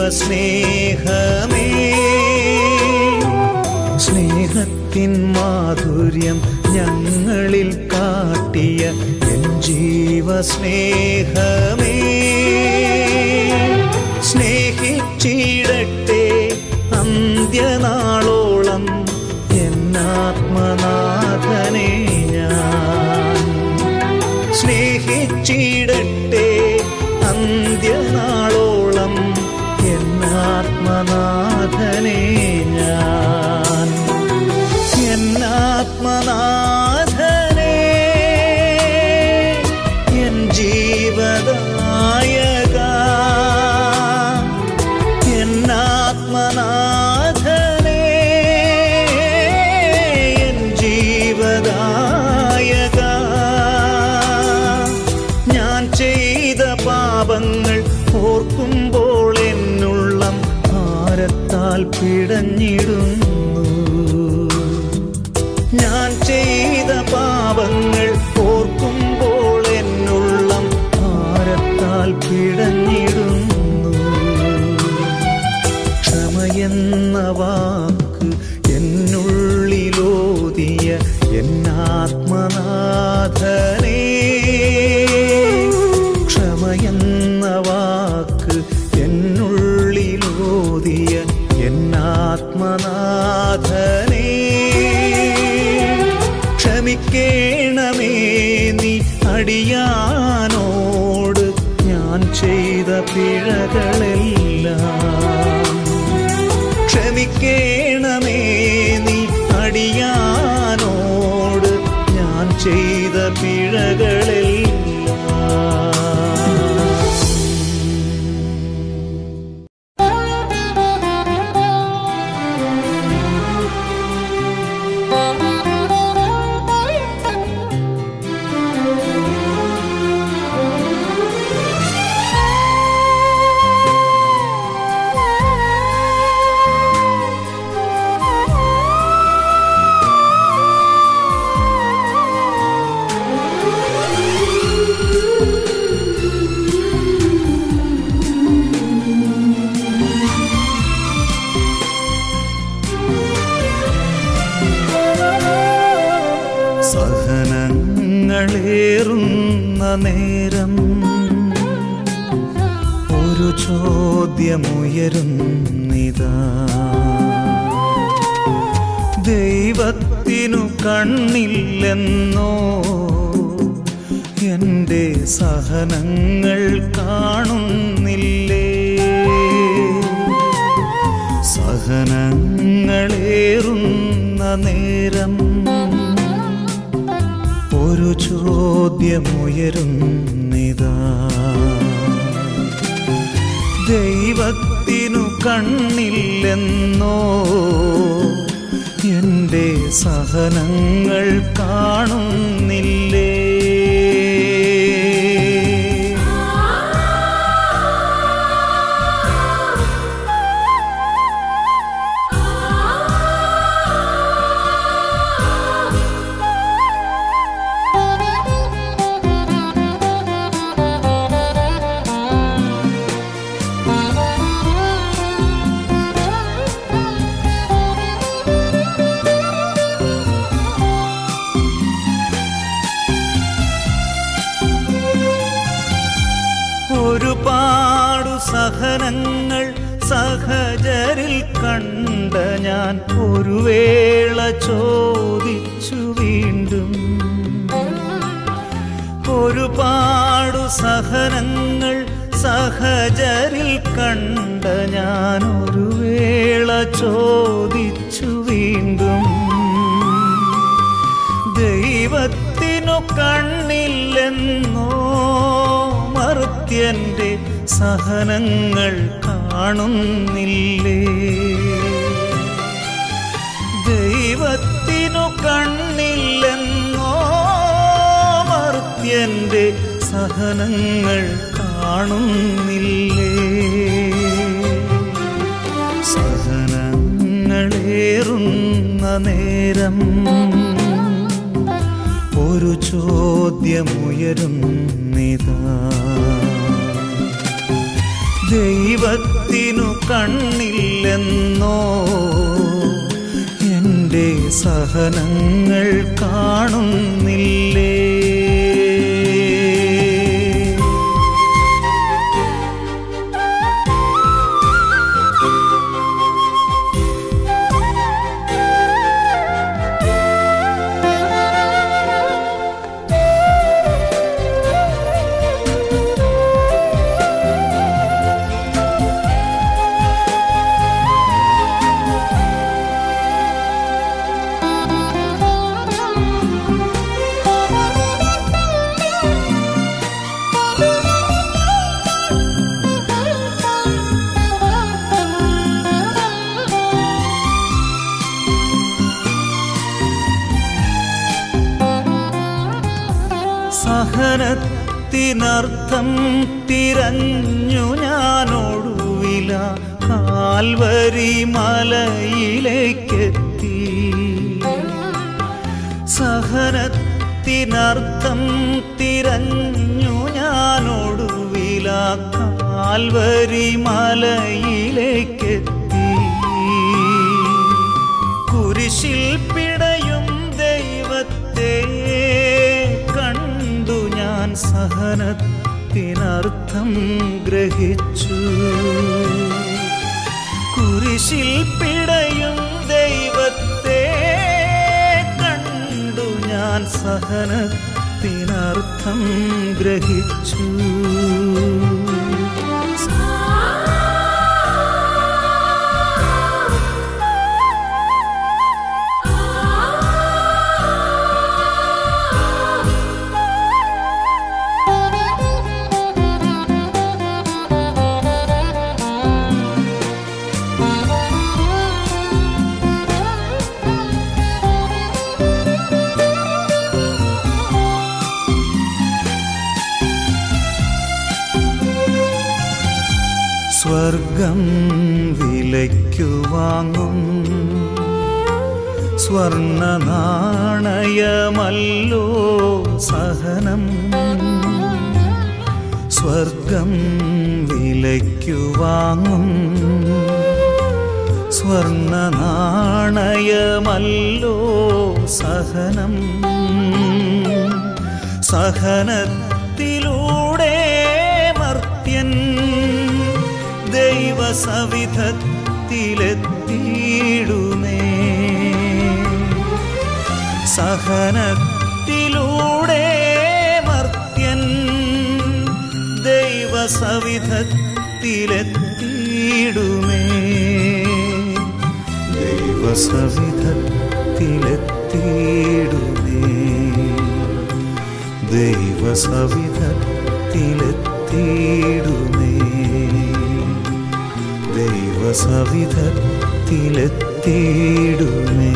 ജീവസ്നേഹമേ സ്നേഹത്തിൻ മാധുര്യം ഞങ്ങളിൽ കാട്ടിയ എൻ ജീവസ്നേഹമേ. സ്നേഹിച്ചിടട്ടെ അന്ത്യനാളോളം നേരം ഒരു ചോദ്യമുയരുന്നിതാ. ദൈവത്തിനു കണ്ണില്ലെന്നോ എന്റെ സഹനങ്ങൾ കാണുന്നില്ലേ? സഹനങ്ങളേറുന്ന നേരം ചോദ്യമുയരുന്നിതാ ദൈവത്തിനു കണ്ണില്ലെന്നോ എന്റെ സഹനങ്ങൾ കാണുന്നില്ലേ? സഹനങ്ങൾ കാണുന്നില്ലേ? ദൈവത്തിനു കണ്ണില്ലെന്നോ മർത്യന്റെ സഹനങ്ങൾ കാണുന്നില്ലേ? സഹനങ്ങളേറുന്ന നേരം ഒരു ചോദ്യമുയരുന്നിതാ കണ്ണില്ലെന്നോ? എന്റെ സഹനങ്ങൾ കാണുന്നില്ലേ ദൈവസവിധത്തിലെത്തിയിടുമേ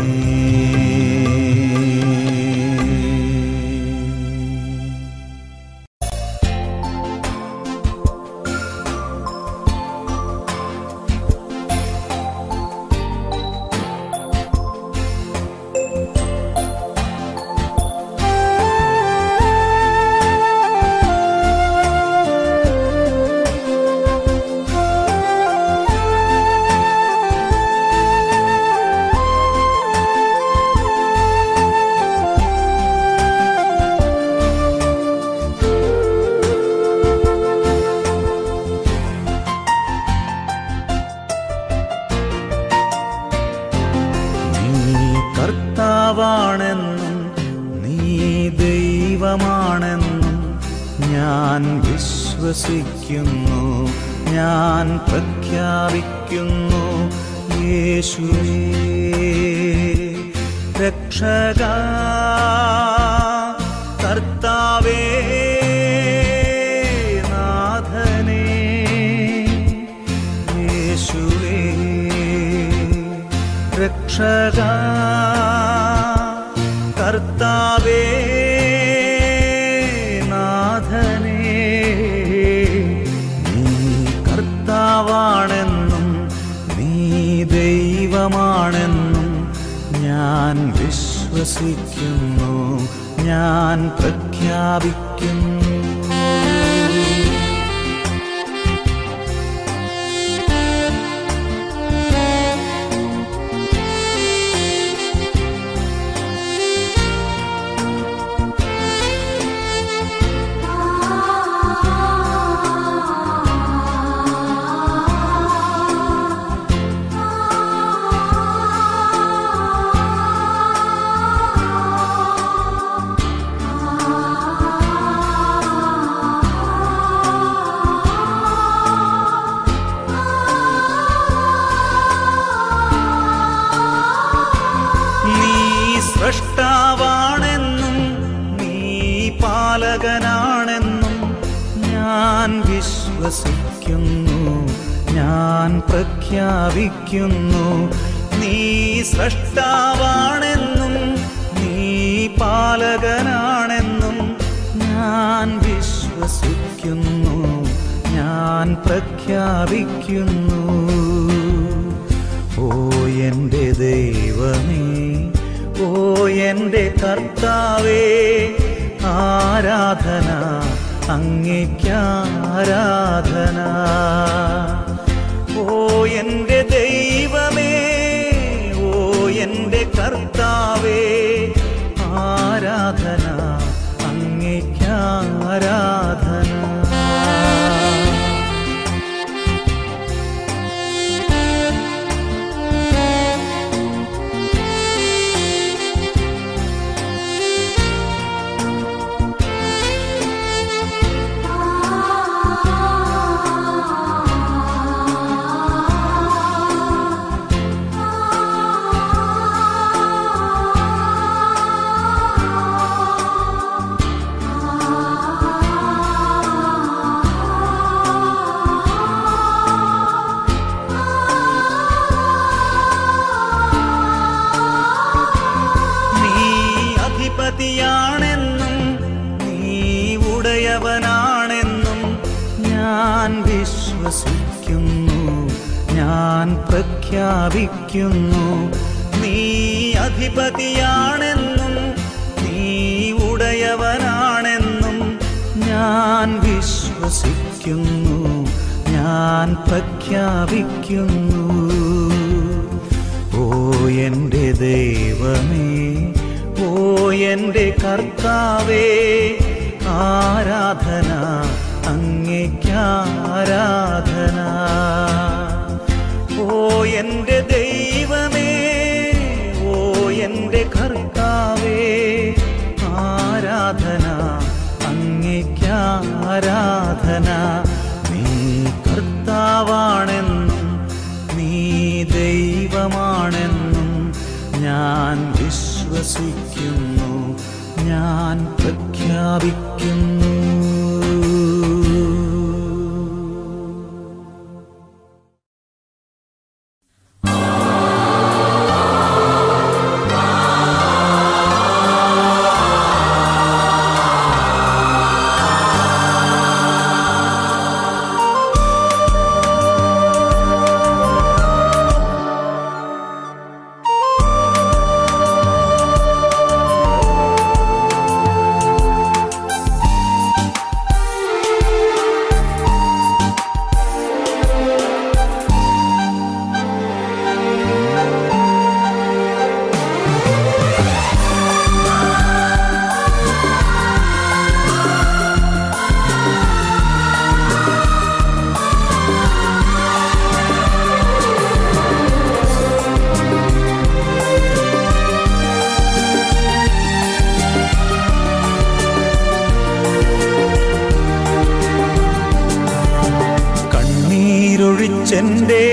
ചെന്റെ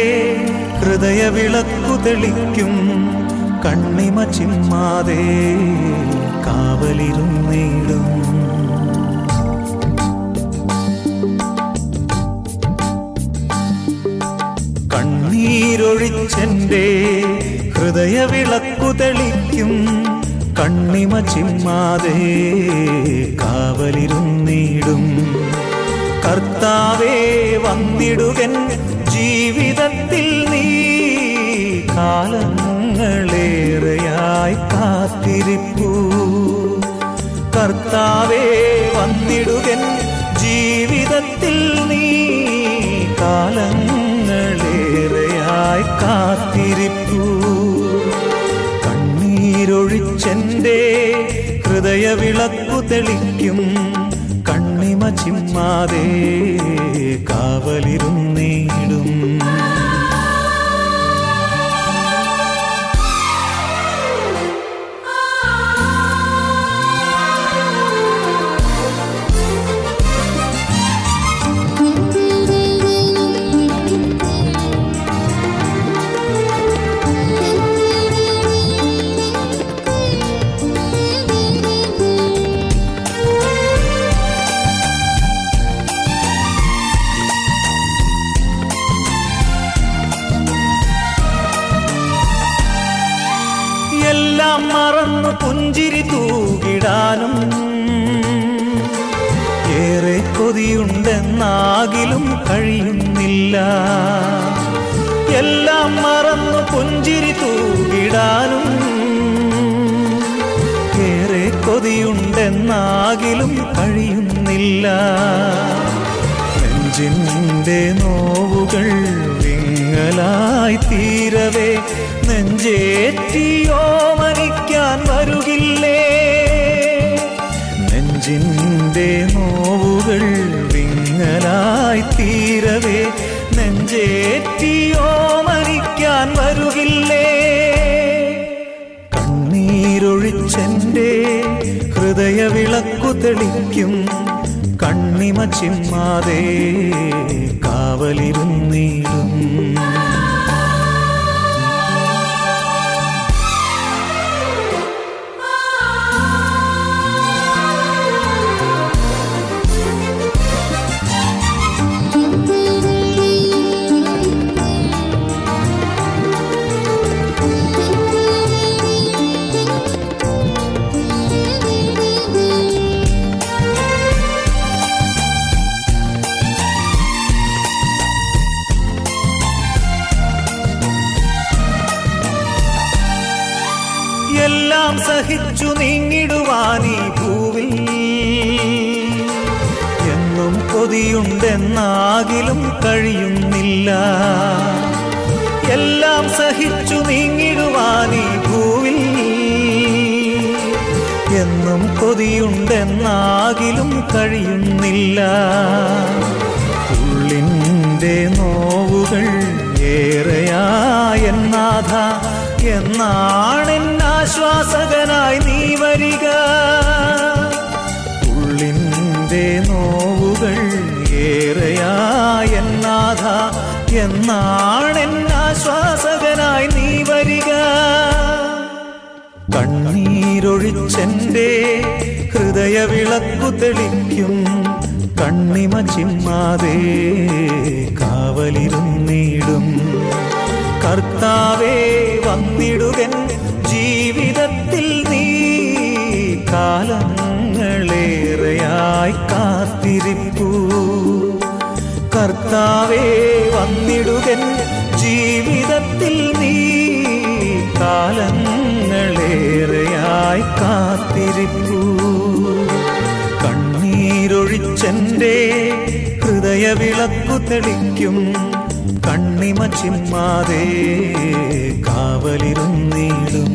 ഹൃദയവിളക്കു തെളിക്കും കണ്ണിമ ചിമ്മാതെ കാവലിരുന്നിടും കണ്ണീരൊഴിച്ചെന്റെ ഹൃദയവിളക്കു തെളിക്കും കണ്ണിമ ചിമ്മാതെ കാവലിരുന്നിടും കർത്താവേ വന്നിടുകൻ ജീവിതത്തിൽ നീ കാലങ്ങളേറെയായി കാത്തിരിപ്പൂ. കർത്താവേ വന്നിടുകൻ ജീവിതത്തിൽ നീ കാലങ്ങളേറെയായി കാത്തിരിപ്പൂ. കണ്ണീരൊഴിച്ചെന്റെ ഹൃദയവിളക്കു തെളിക്കും. കണ്ണിമ ചിമ്മാതെ കാവലിരുന്നേടും തൂകിടാനും ഏറെ കൊതിയുണ്ടെന്നാകിലും കഴിയുന്നില്ല. എല്ലാം മറന്നു പുഞ്ചിരി തൂകിടാനും. ഏറെ കൊതിയുണ്ടെന്നാകിലും കഴിയുന്നില്ല. നെഞ്ചിന്റെ നോവുകൾ വിങ്ങലായി തീരവേ. നെഞ്ചേറ്റിയോ മരിക്കാൻ വരുകില്ലേ? നെഞ്ചിന്റെ നോവുകൾ വിങ്ങലായി തീരവേ. നെഞ്ചേറ്റിയോ മരിക്കാൻ വരുകില്ലേ? കണ്ണീരൊഴിച്ചെന്റെ ഹൃദയവിളക്കു തെളിക്കും. കണ്ണിമ ചിമ്മാതെ കാവലിരുന്നീടും. കഴിയുന്നില്ല. എല്ലാം സഹിച്ചു നീങ്ങിടുവാനീ ഭൂവിൽ എന്നും കൊതിയുണ്ടെന്നാകിലും കഴിയുന്നില്ല. ഉള്ളിന്റെ നോവുകൾ ഏറെയായെന്നാഥ എന്നാണെന്നാശ്വാസകനായി നീ വരിക. ഉള്ളിന്റെ നോവുകൾ ഏറെയായെന്നാഥ എന്നാണെന്നാശ്വാസകനായി നീ വരിക. കണ്ണീരൊഴിച്ചെന്റെ ഹൃദയവിളക്കു തെളിക്കും കണ്ണിമ ചിമ്മാതെ കാവലിരുന്നീടും കർത്താവേ വന്നിടുകൻ ജീവിതത്തിൽ നീ കാലങ്ങളേറെയായി കാത്തിരിപ്പൂ. കർത്താവേ വന്നിടുകൻ ജീവിതത്തിൽ നീ കാലങ്ങളേറെയായി കാത്തിരിപ്പൂ. കണ്ണീരൊഴിച്ചെന്റെ ഹൃദയവിളക്കു തെളിക്കും കണ്ണിമ ചിമ്മാതെ കാവലിരുന്നീടും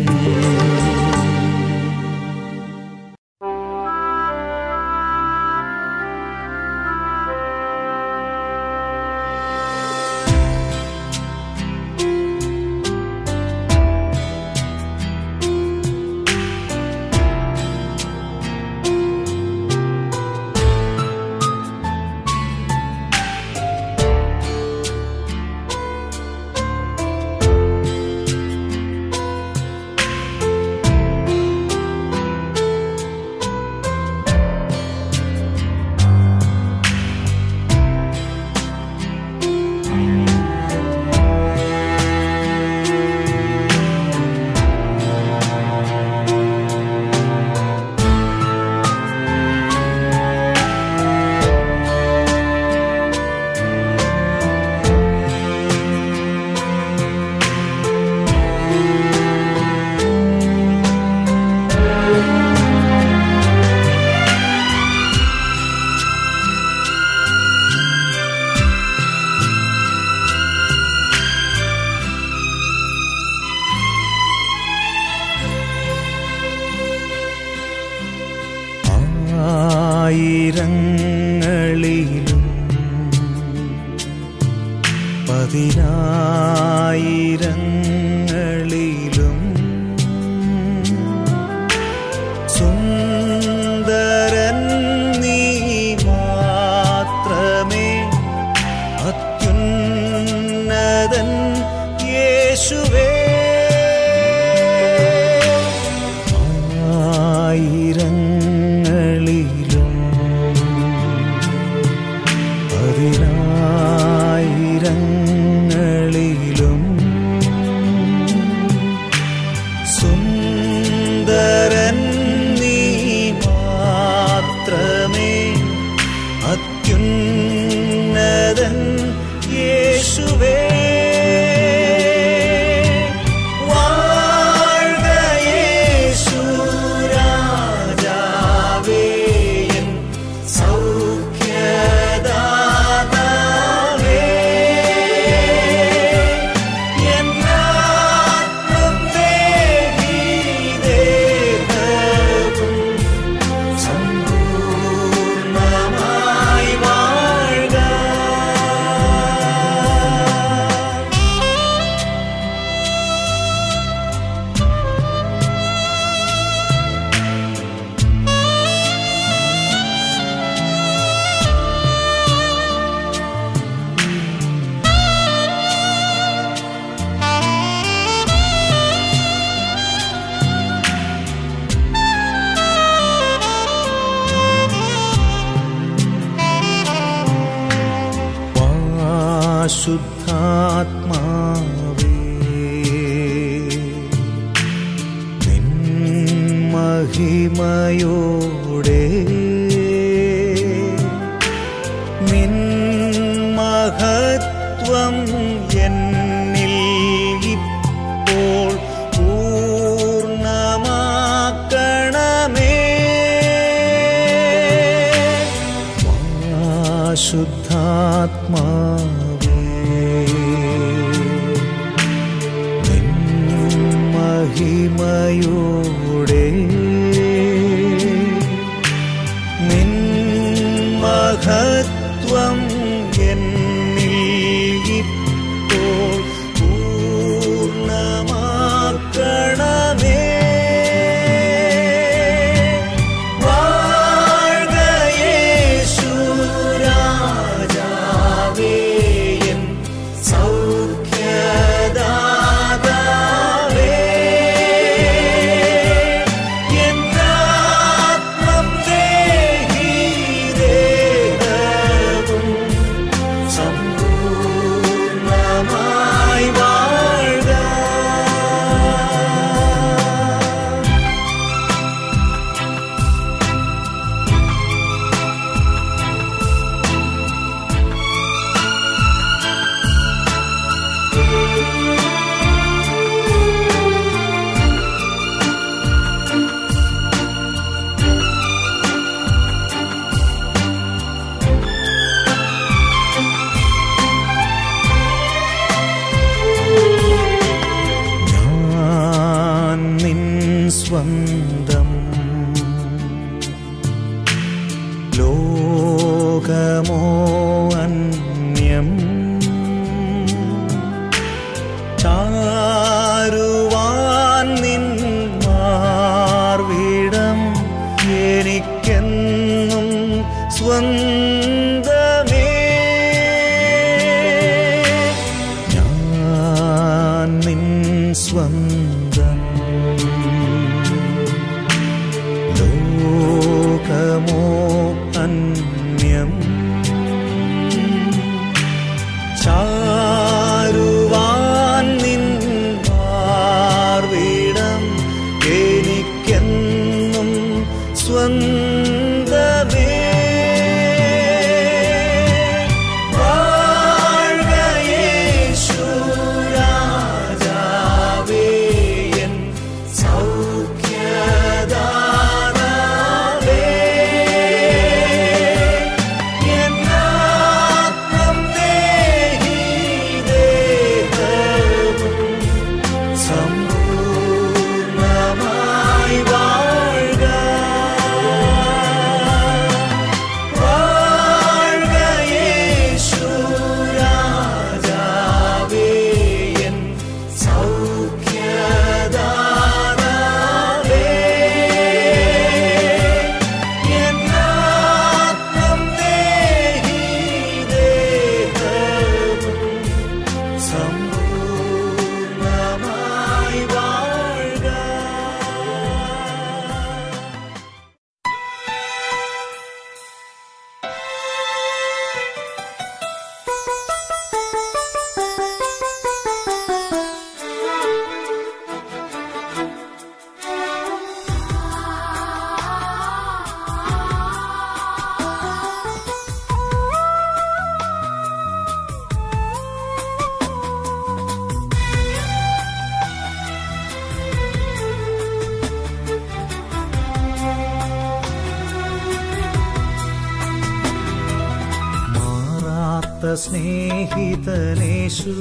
സ്നേഹിതനേശു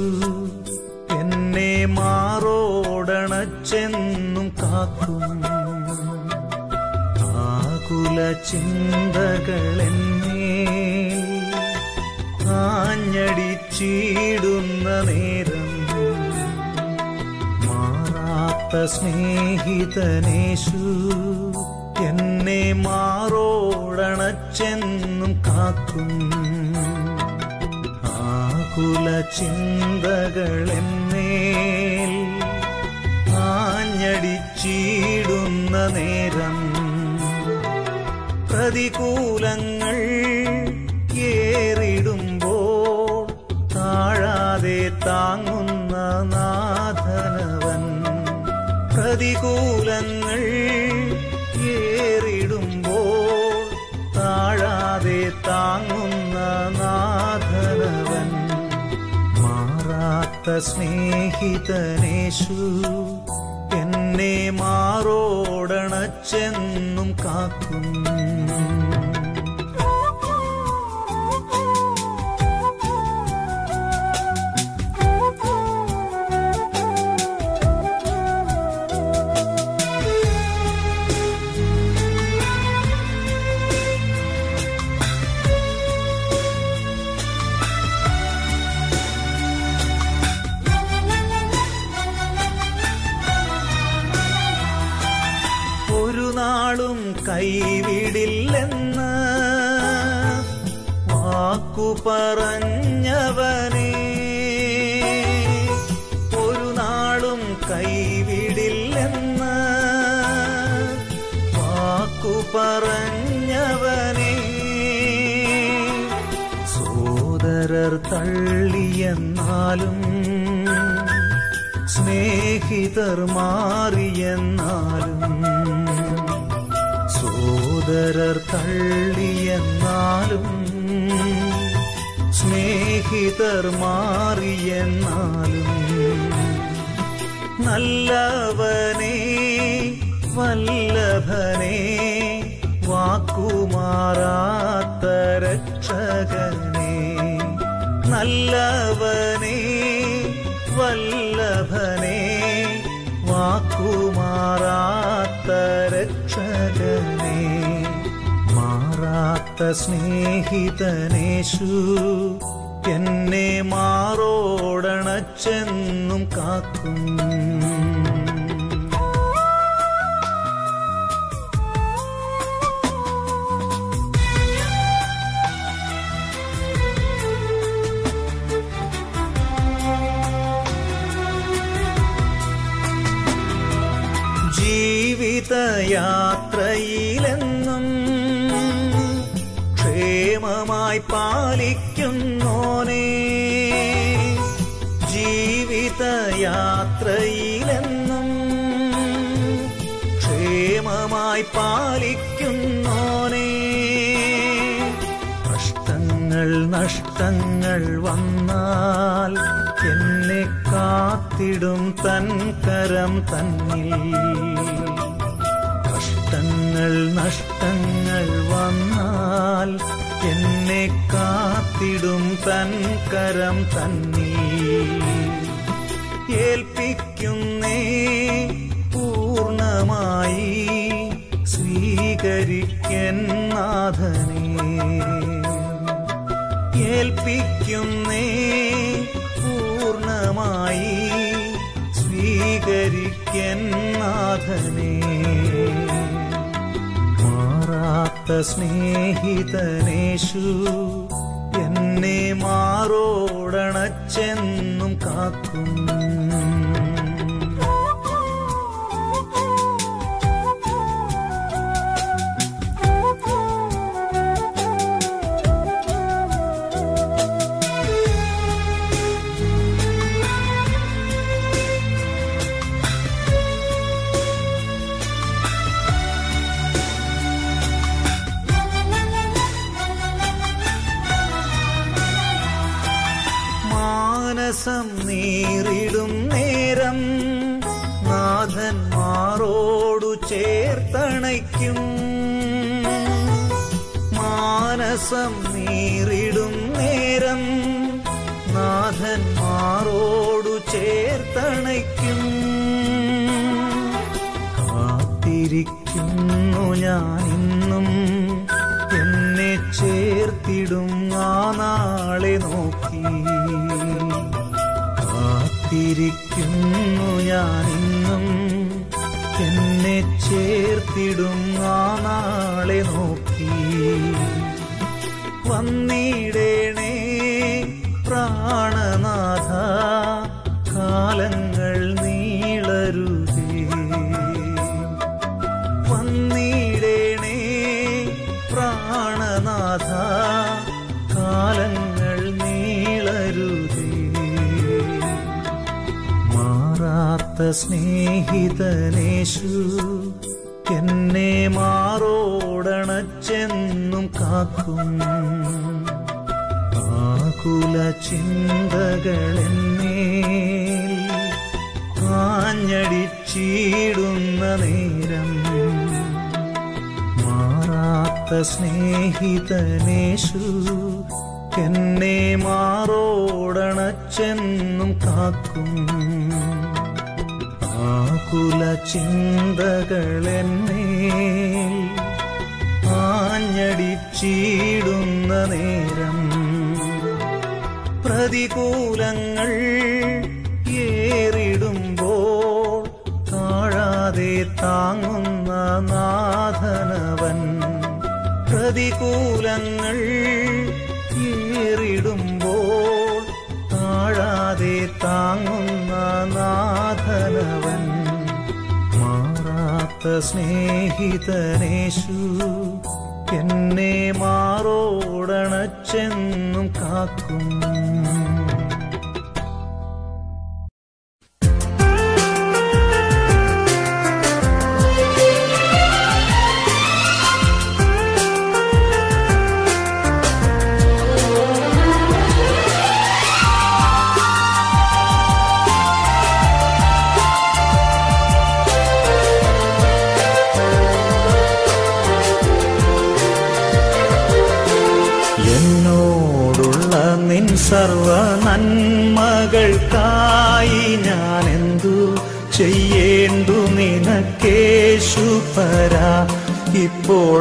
എന്നെ മാറോടണച്ചെന്നും കാക്കും. ആകുല ചിന്തകളെന്നേ ആഞ്ഞടിച്ചിടുന്ന നേരം. മാറാത്ത സ്നേഹിതനേശു എന്നെ മാറോടണച്ചെന്നും കാക്കും. ആകുല ചിന്തകളെന്നേൽ ആഞ്ഞടിച്ചിടുന്ന നേരം പ്രതികൂലങ്ങൾ ഏറിടുമ്പോൾ താഴാതെ താങ്ങുന്ന നാഥനവൻ പ്രതികൂല സ്നേഹിതനേശു എന്നെ മാറോ Jesus. എന്നെ ചേർത്തിടും ആ നാളെ നോക്കി. വന്നിടേണേ പ്രാണനാഥ സ്നേഹിതനേശു എന്നെ മാറോടണച്ചെന്നും കാക്കും. ആകുല ചിന്തകളെന്നേൽ ആഞ്ഞടിച്ചിടുന്ന നേരം. മാറാത്ത സ്നേഹിതനേശു എന്നെ മാറോടണച്ചെന്നും കാക്കും. ആകുല ചിന്തകളെന്നെ ആഞ്ഞടിച്ചിടുന്ന നേരം പ്രതികൂലങ്ങൾ ഏറിടുമ്പോൾ താഴാതെ താങ്ങുന്ന നാഥനവൻ പ്രതികൂലങ്ങൾ ഏറിടുമ്പോൾ താഴാതെ താങ്ങുന്ന നാഥനവൻ മാറാത്ത സ്നേഹിതനേശു. എന്നെ മാറോടണച്ചെന്നും കാക്കും.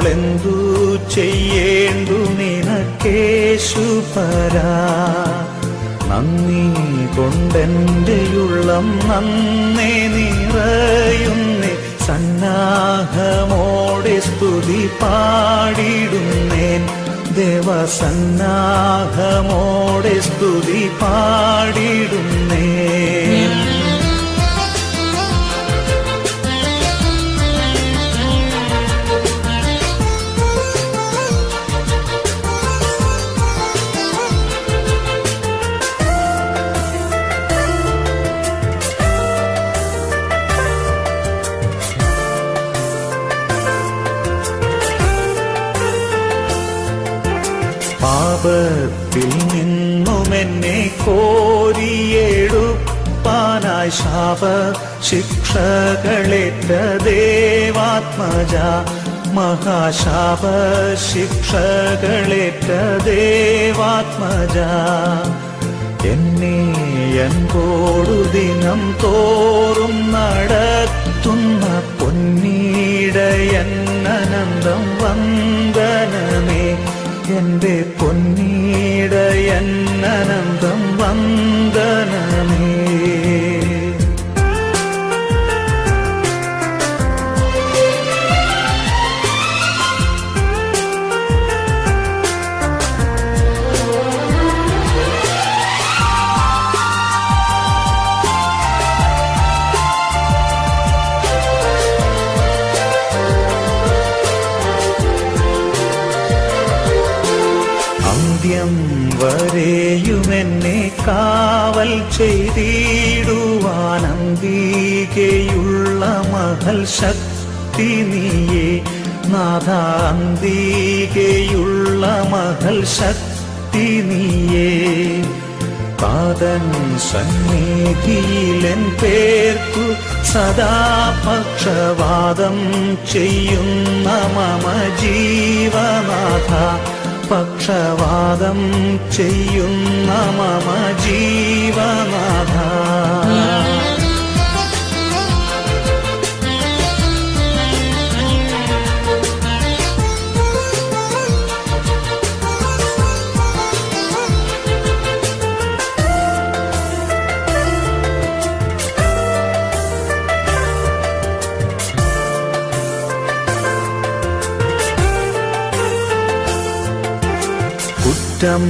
എന്തു ചെയ്യേണ്ടു നിനക്കേശു പരാ? നന്ദി കൊണ്ടെന്റെ ഉള്ളം നന്നേ നിറയുന്നേ. സന്നാഹമോടെ സ്തുതി പാടിടുന്നേൻ. ദേവസന്നാഹമോടെ സ്തുതി പാടിടുന്നേൻ. കോരിയെടുപ്പാനായി ശാപ ശിക്ഷകളേറ്റ ദേവാത്മജ മഹാശാപ ശിക്ഷകളേറ്റ ദേവാത്മജ എന്നെ അൻപോടു ദിനം തോറും നടത്തുന്ന പൊന്നീടയന്നനന്തം വന്ദനമേ എന്റെ പൊന്നീടയന്നനന്തം വന്ദനമേ അന്തികയുള്ള മഹൽ ശക്തി നീയേ. നാഥാന്തികയുള്ള മഹൽ ശക്തി നീയേ. പാദൻ സന്നിധിയിലെൻ പേർക്കു സദാ പക്ഷവാദം ചെയ്യുന്ന മമ ജീവനാഥ. പക്ഷവാദം ചെയ്യുന്ന മമ ജീവനാഥ കുറ്റം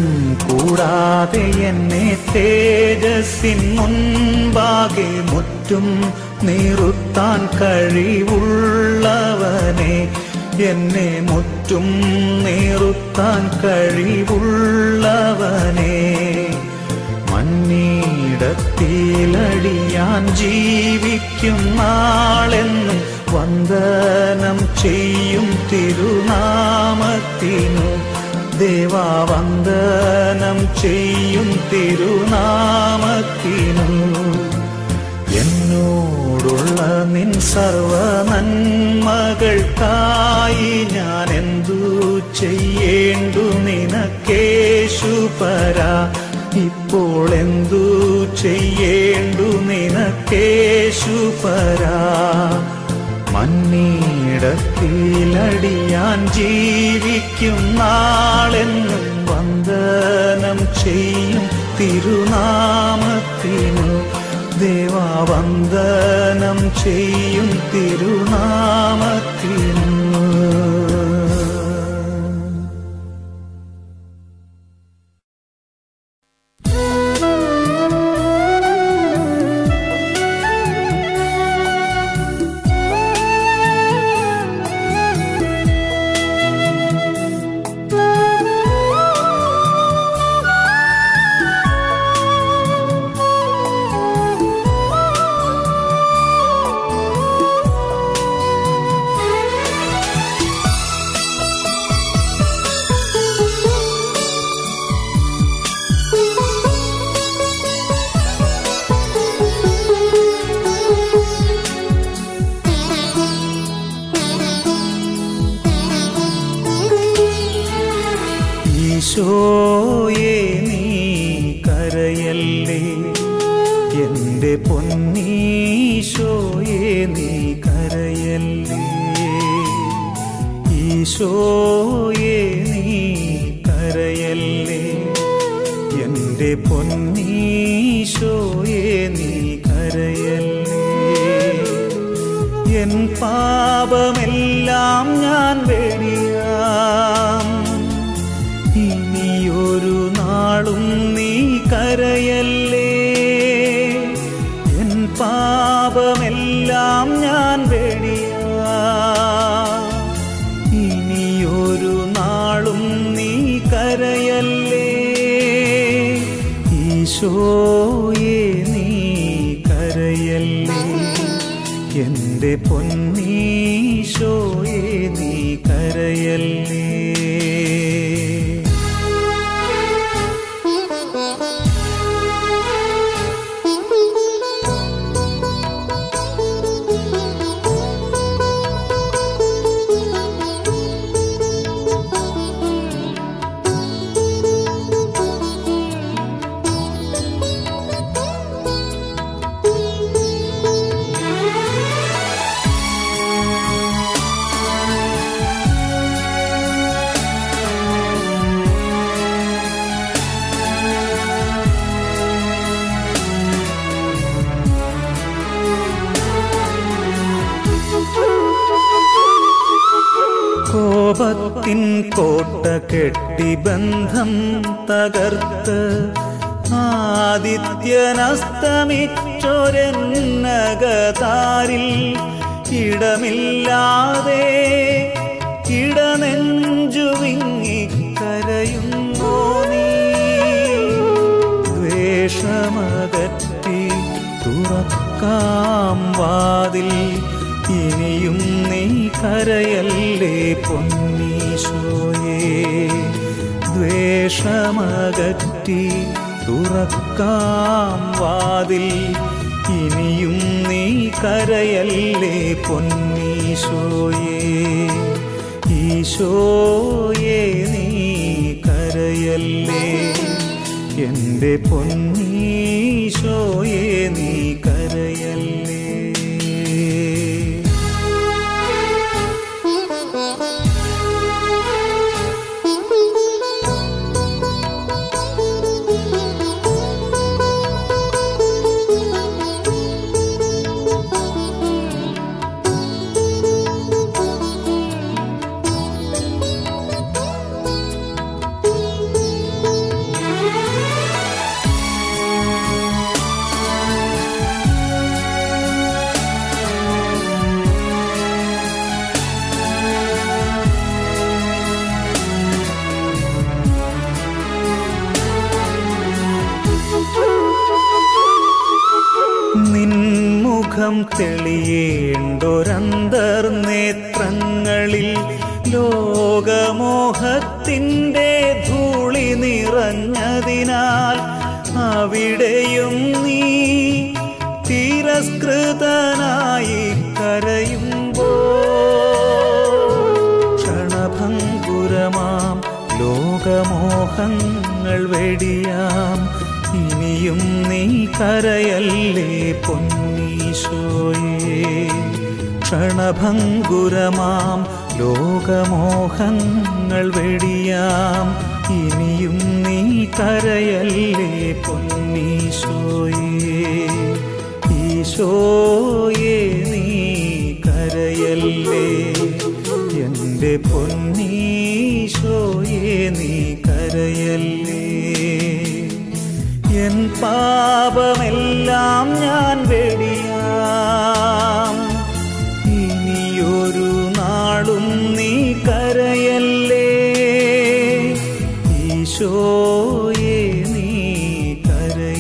കൂടാതെ എന്നെ തേജസ്സിൻ മുൻപാകെ മുറ്റും നിറുത്താൻ കഴിവുള്ളവനെ. എന്നെ മുറ്റും നിറുത്താൻ കഴിവുള്ളവനെ. മണ്ണീടത്തിലടിയാൻ ജീവിക്കും നാളെന്ന് വന്ദനം ചെയ്യും തിരുനാമത്തിനു. ദേവാവന്ദനം ചെയ്യും തിരുനാമത്തിനു. എന്നോടുള്ള നിൻ സർവ നന്മകൾക്കായി ഞാൻ എന്തു ചെയ്യേണ്ടു നിനക്കേശുപര? ഇപ്പോൾ എന്തു ചെയ്യേണ്ടു നിനക്കേശുപര? മണ്ണീടത്തിലടിയാൻ ജീവിക്കും നാളെന്നും വന്ദനം ചെയ്യും തിരുനാമത്തിനു. ദേവാ വന്ദനം ചെയ്യും തിരുനാമത്തിനു.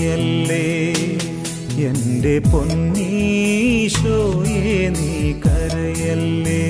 കരയല്ലേ എന്റെ പൊന്നീശോയെ നീ കരയല്ലേ?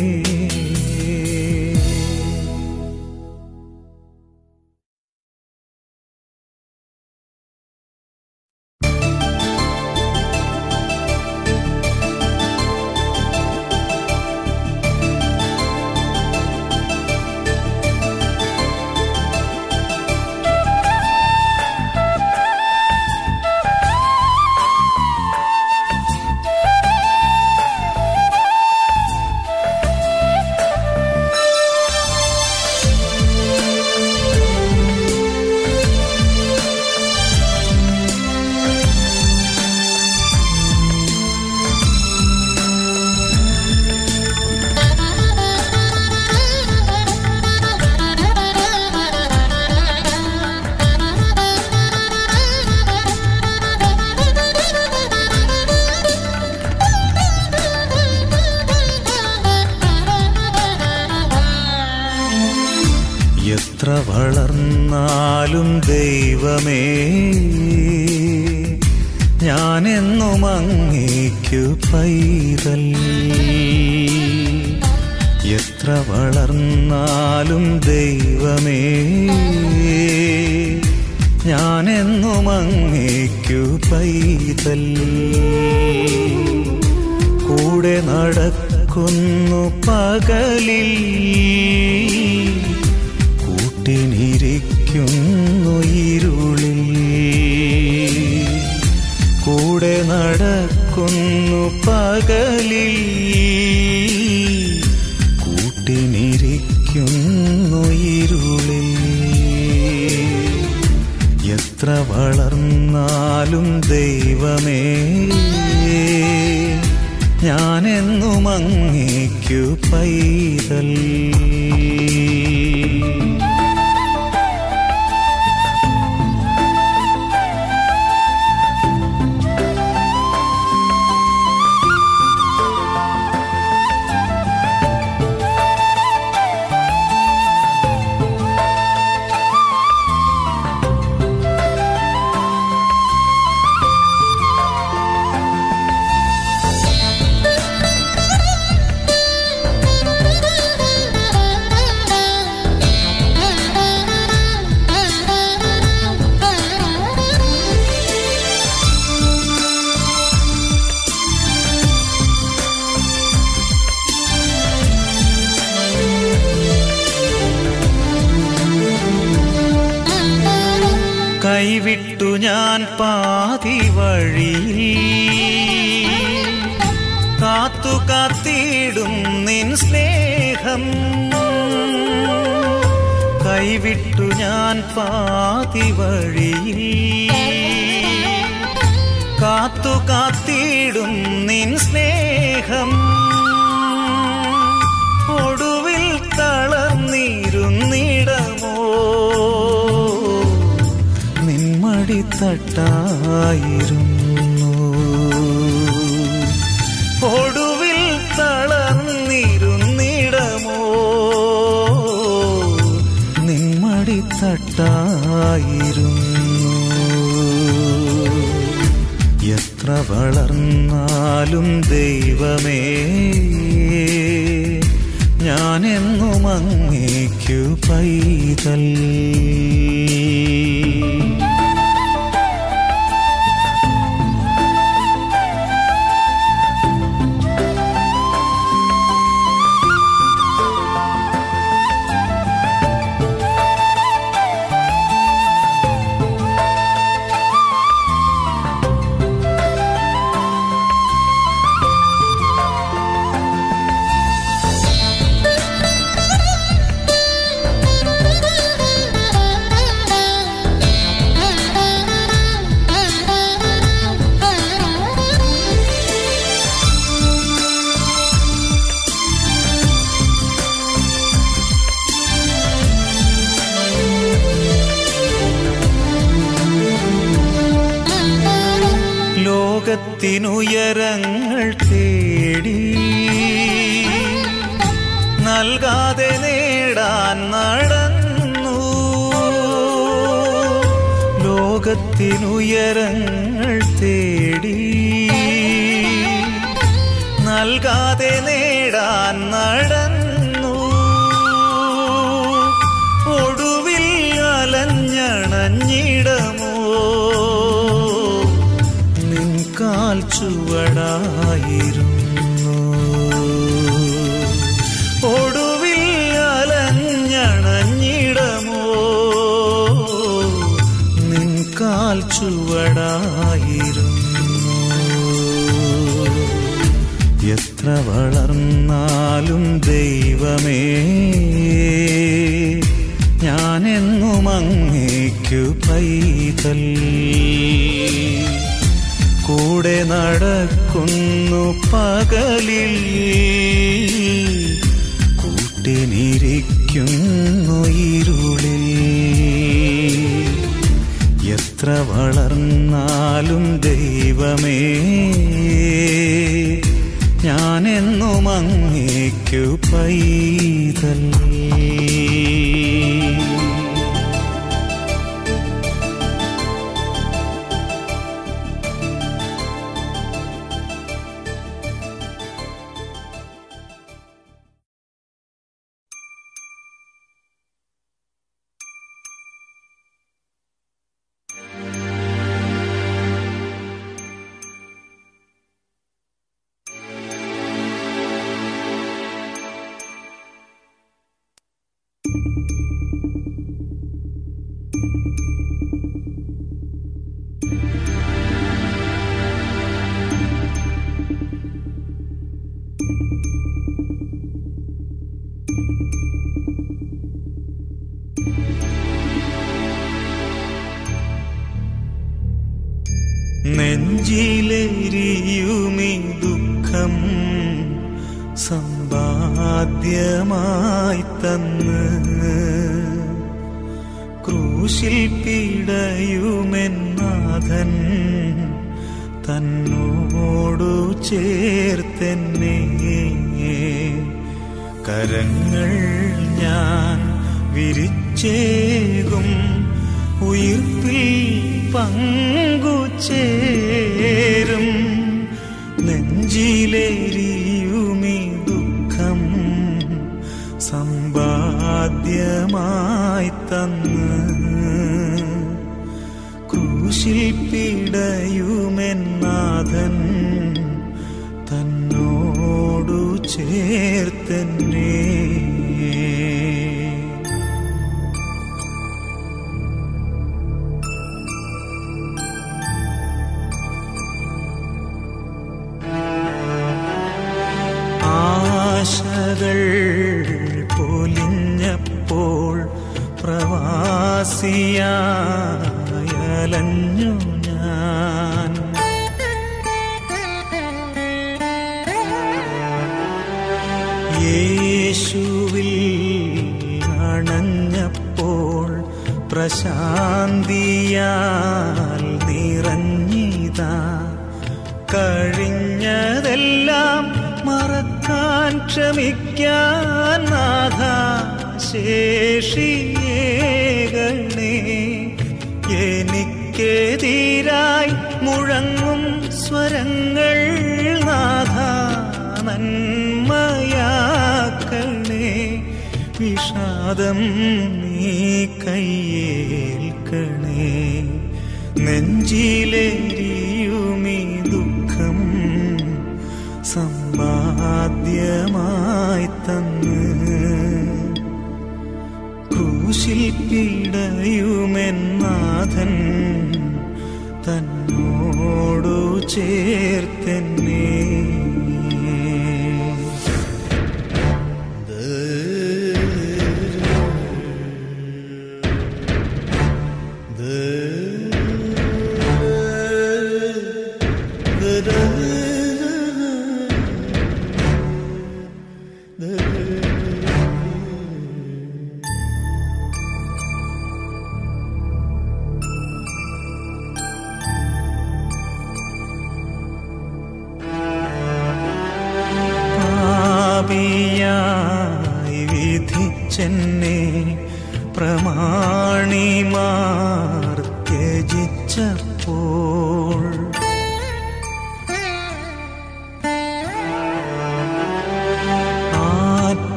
പകലിൽ കൂട്ടിനിരിക്കുന്നു ഇരുളിൽ. എത്ര വളർന്നാലും ദൈവമേ ഞാനെന്നും അങ്ങേക്കു പൈതൽ.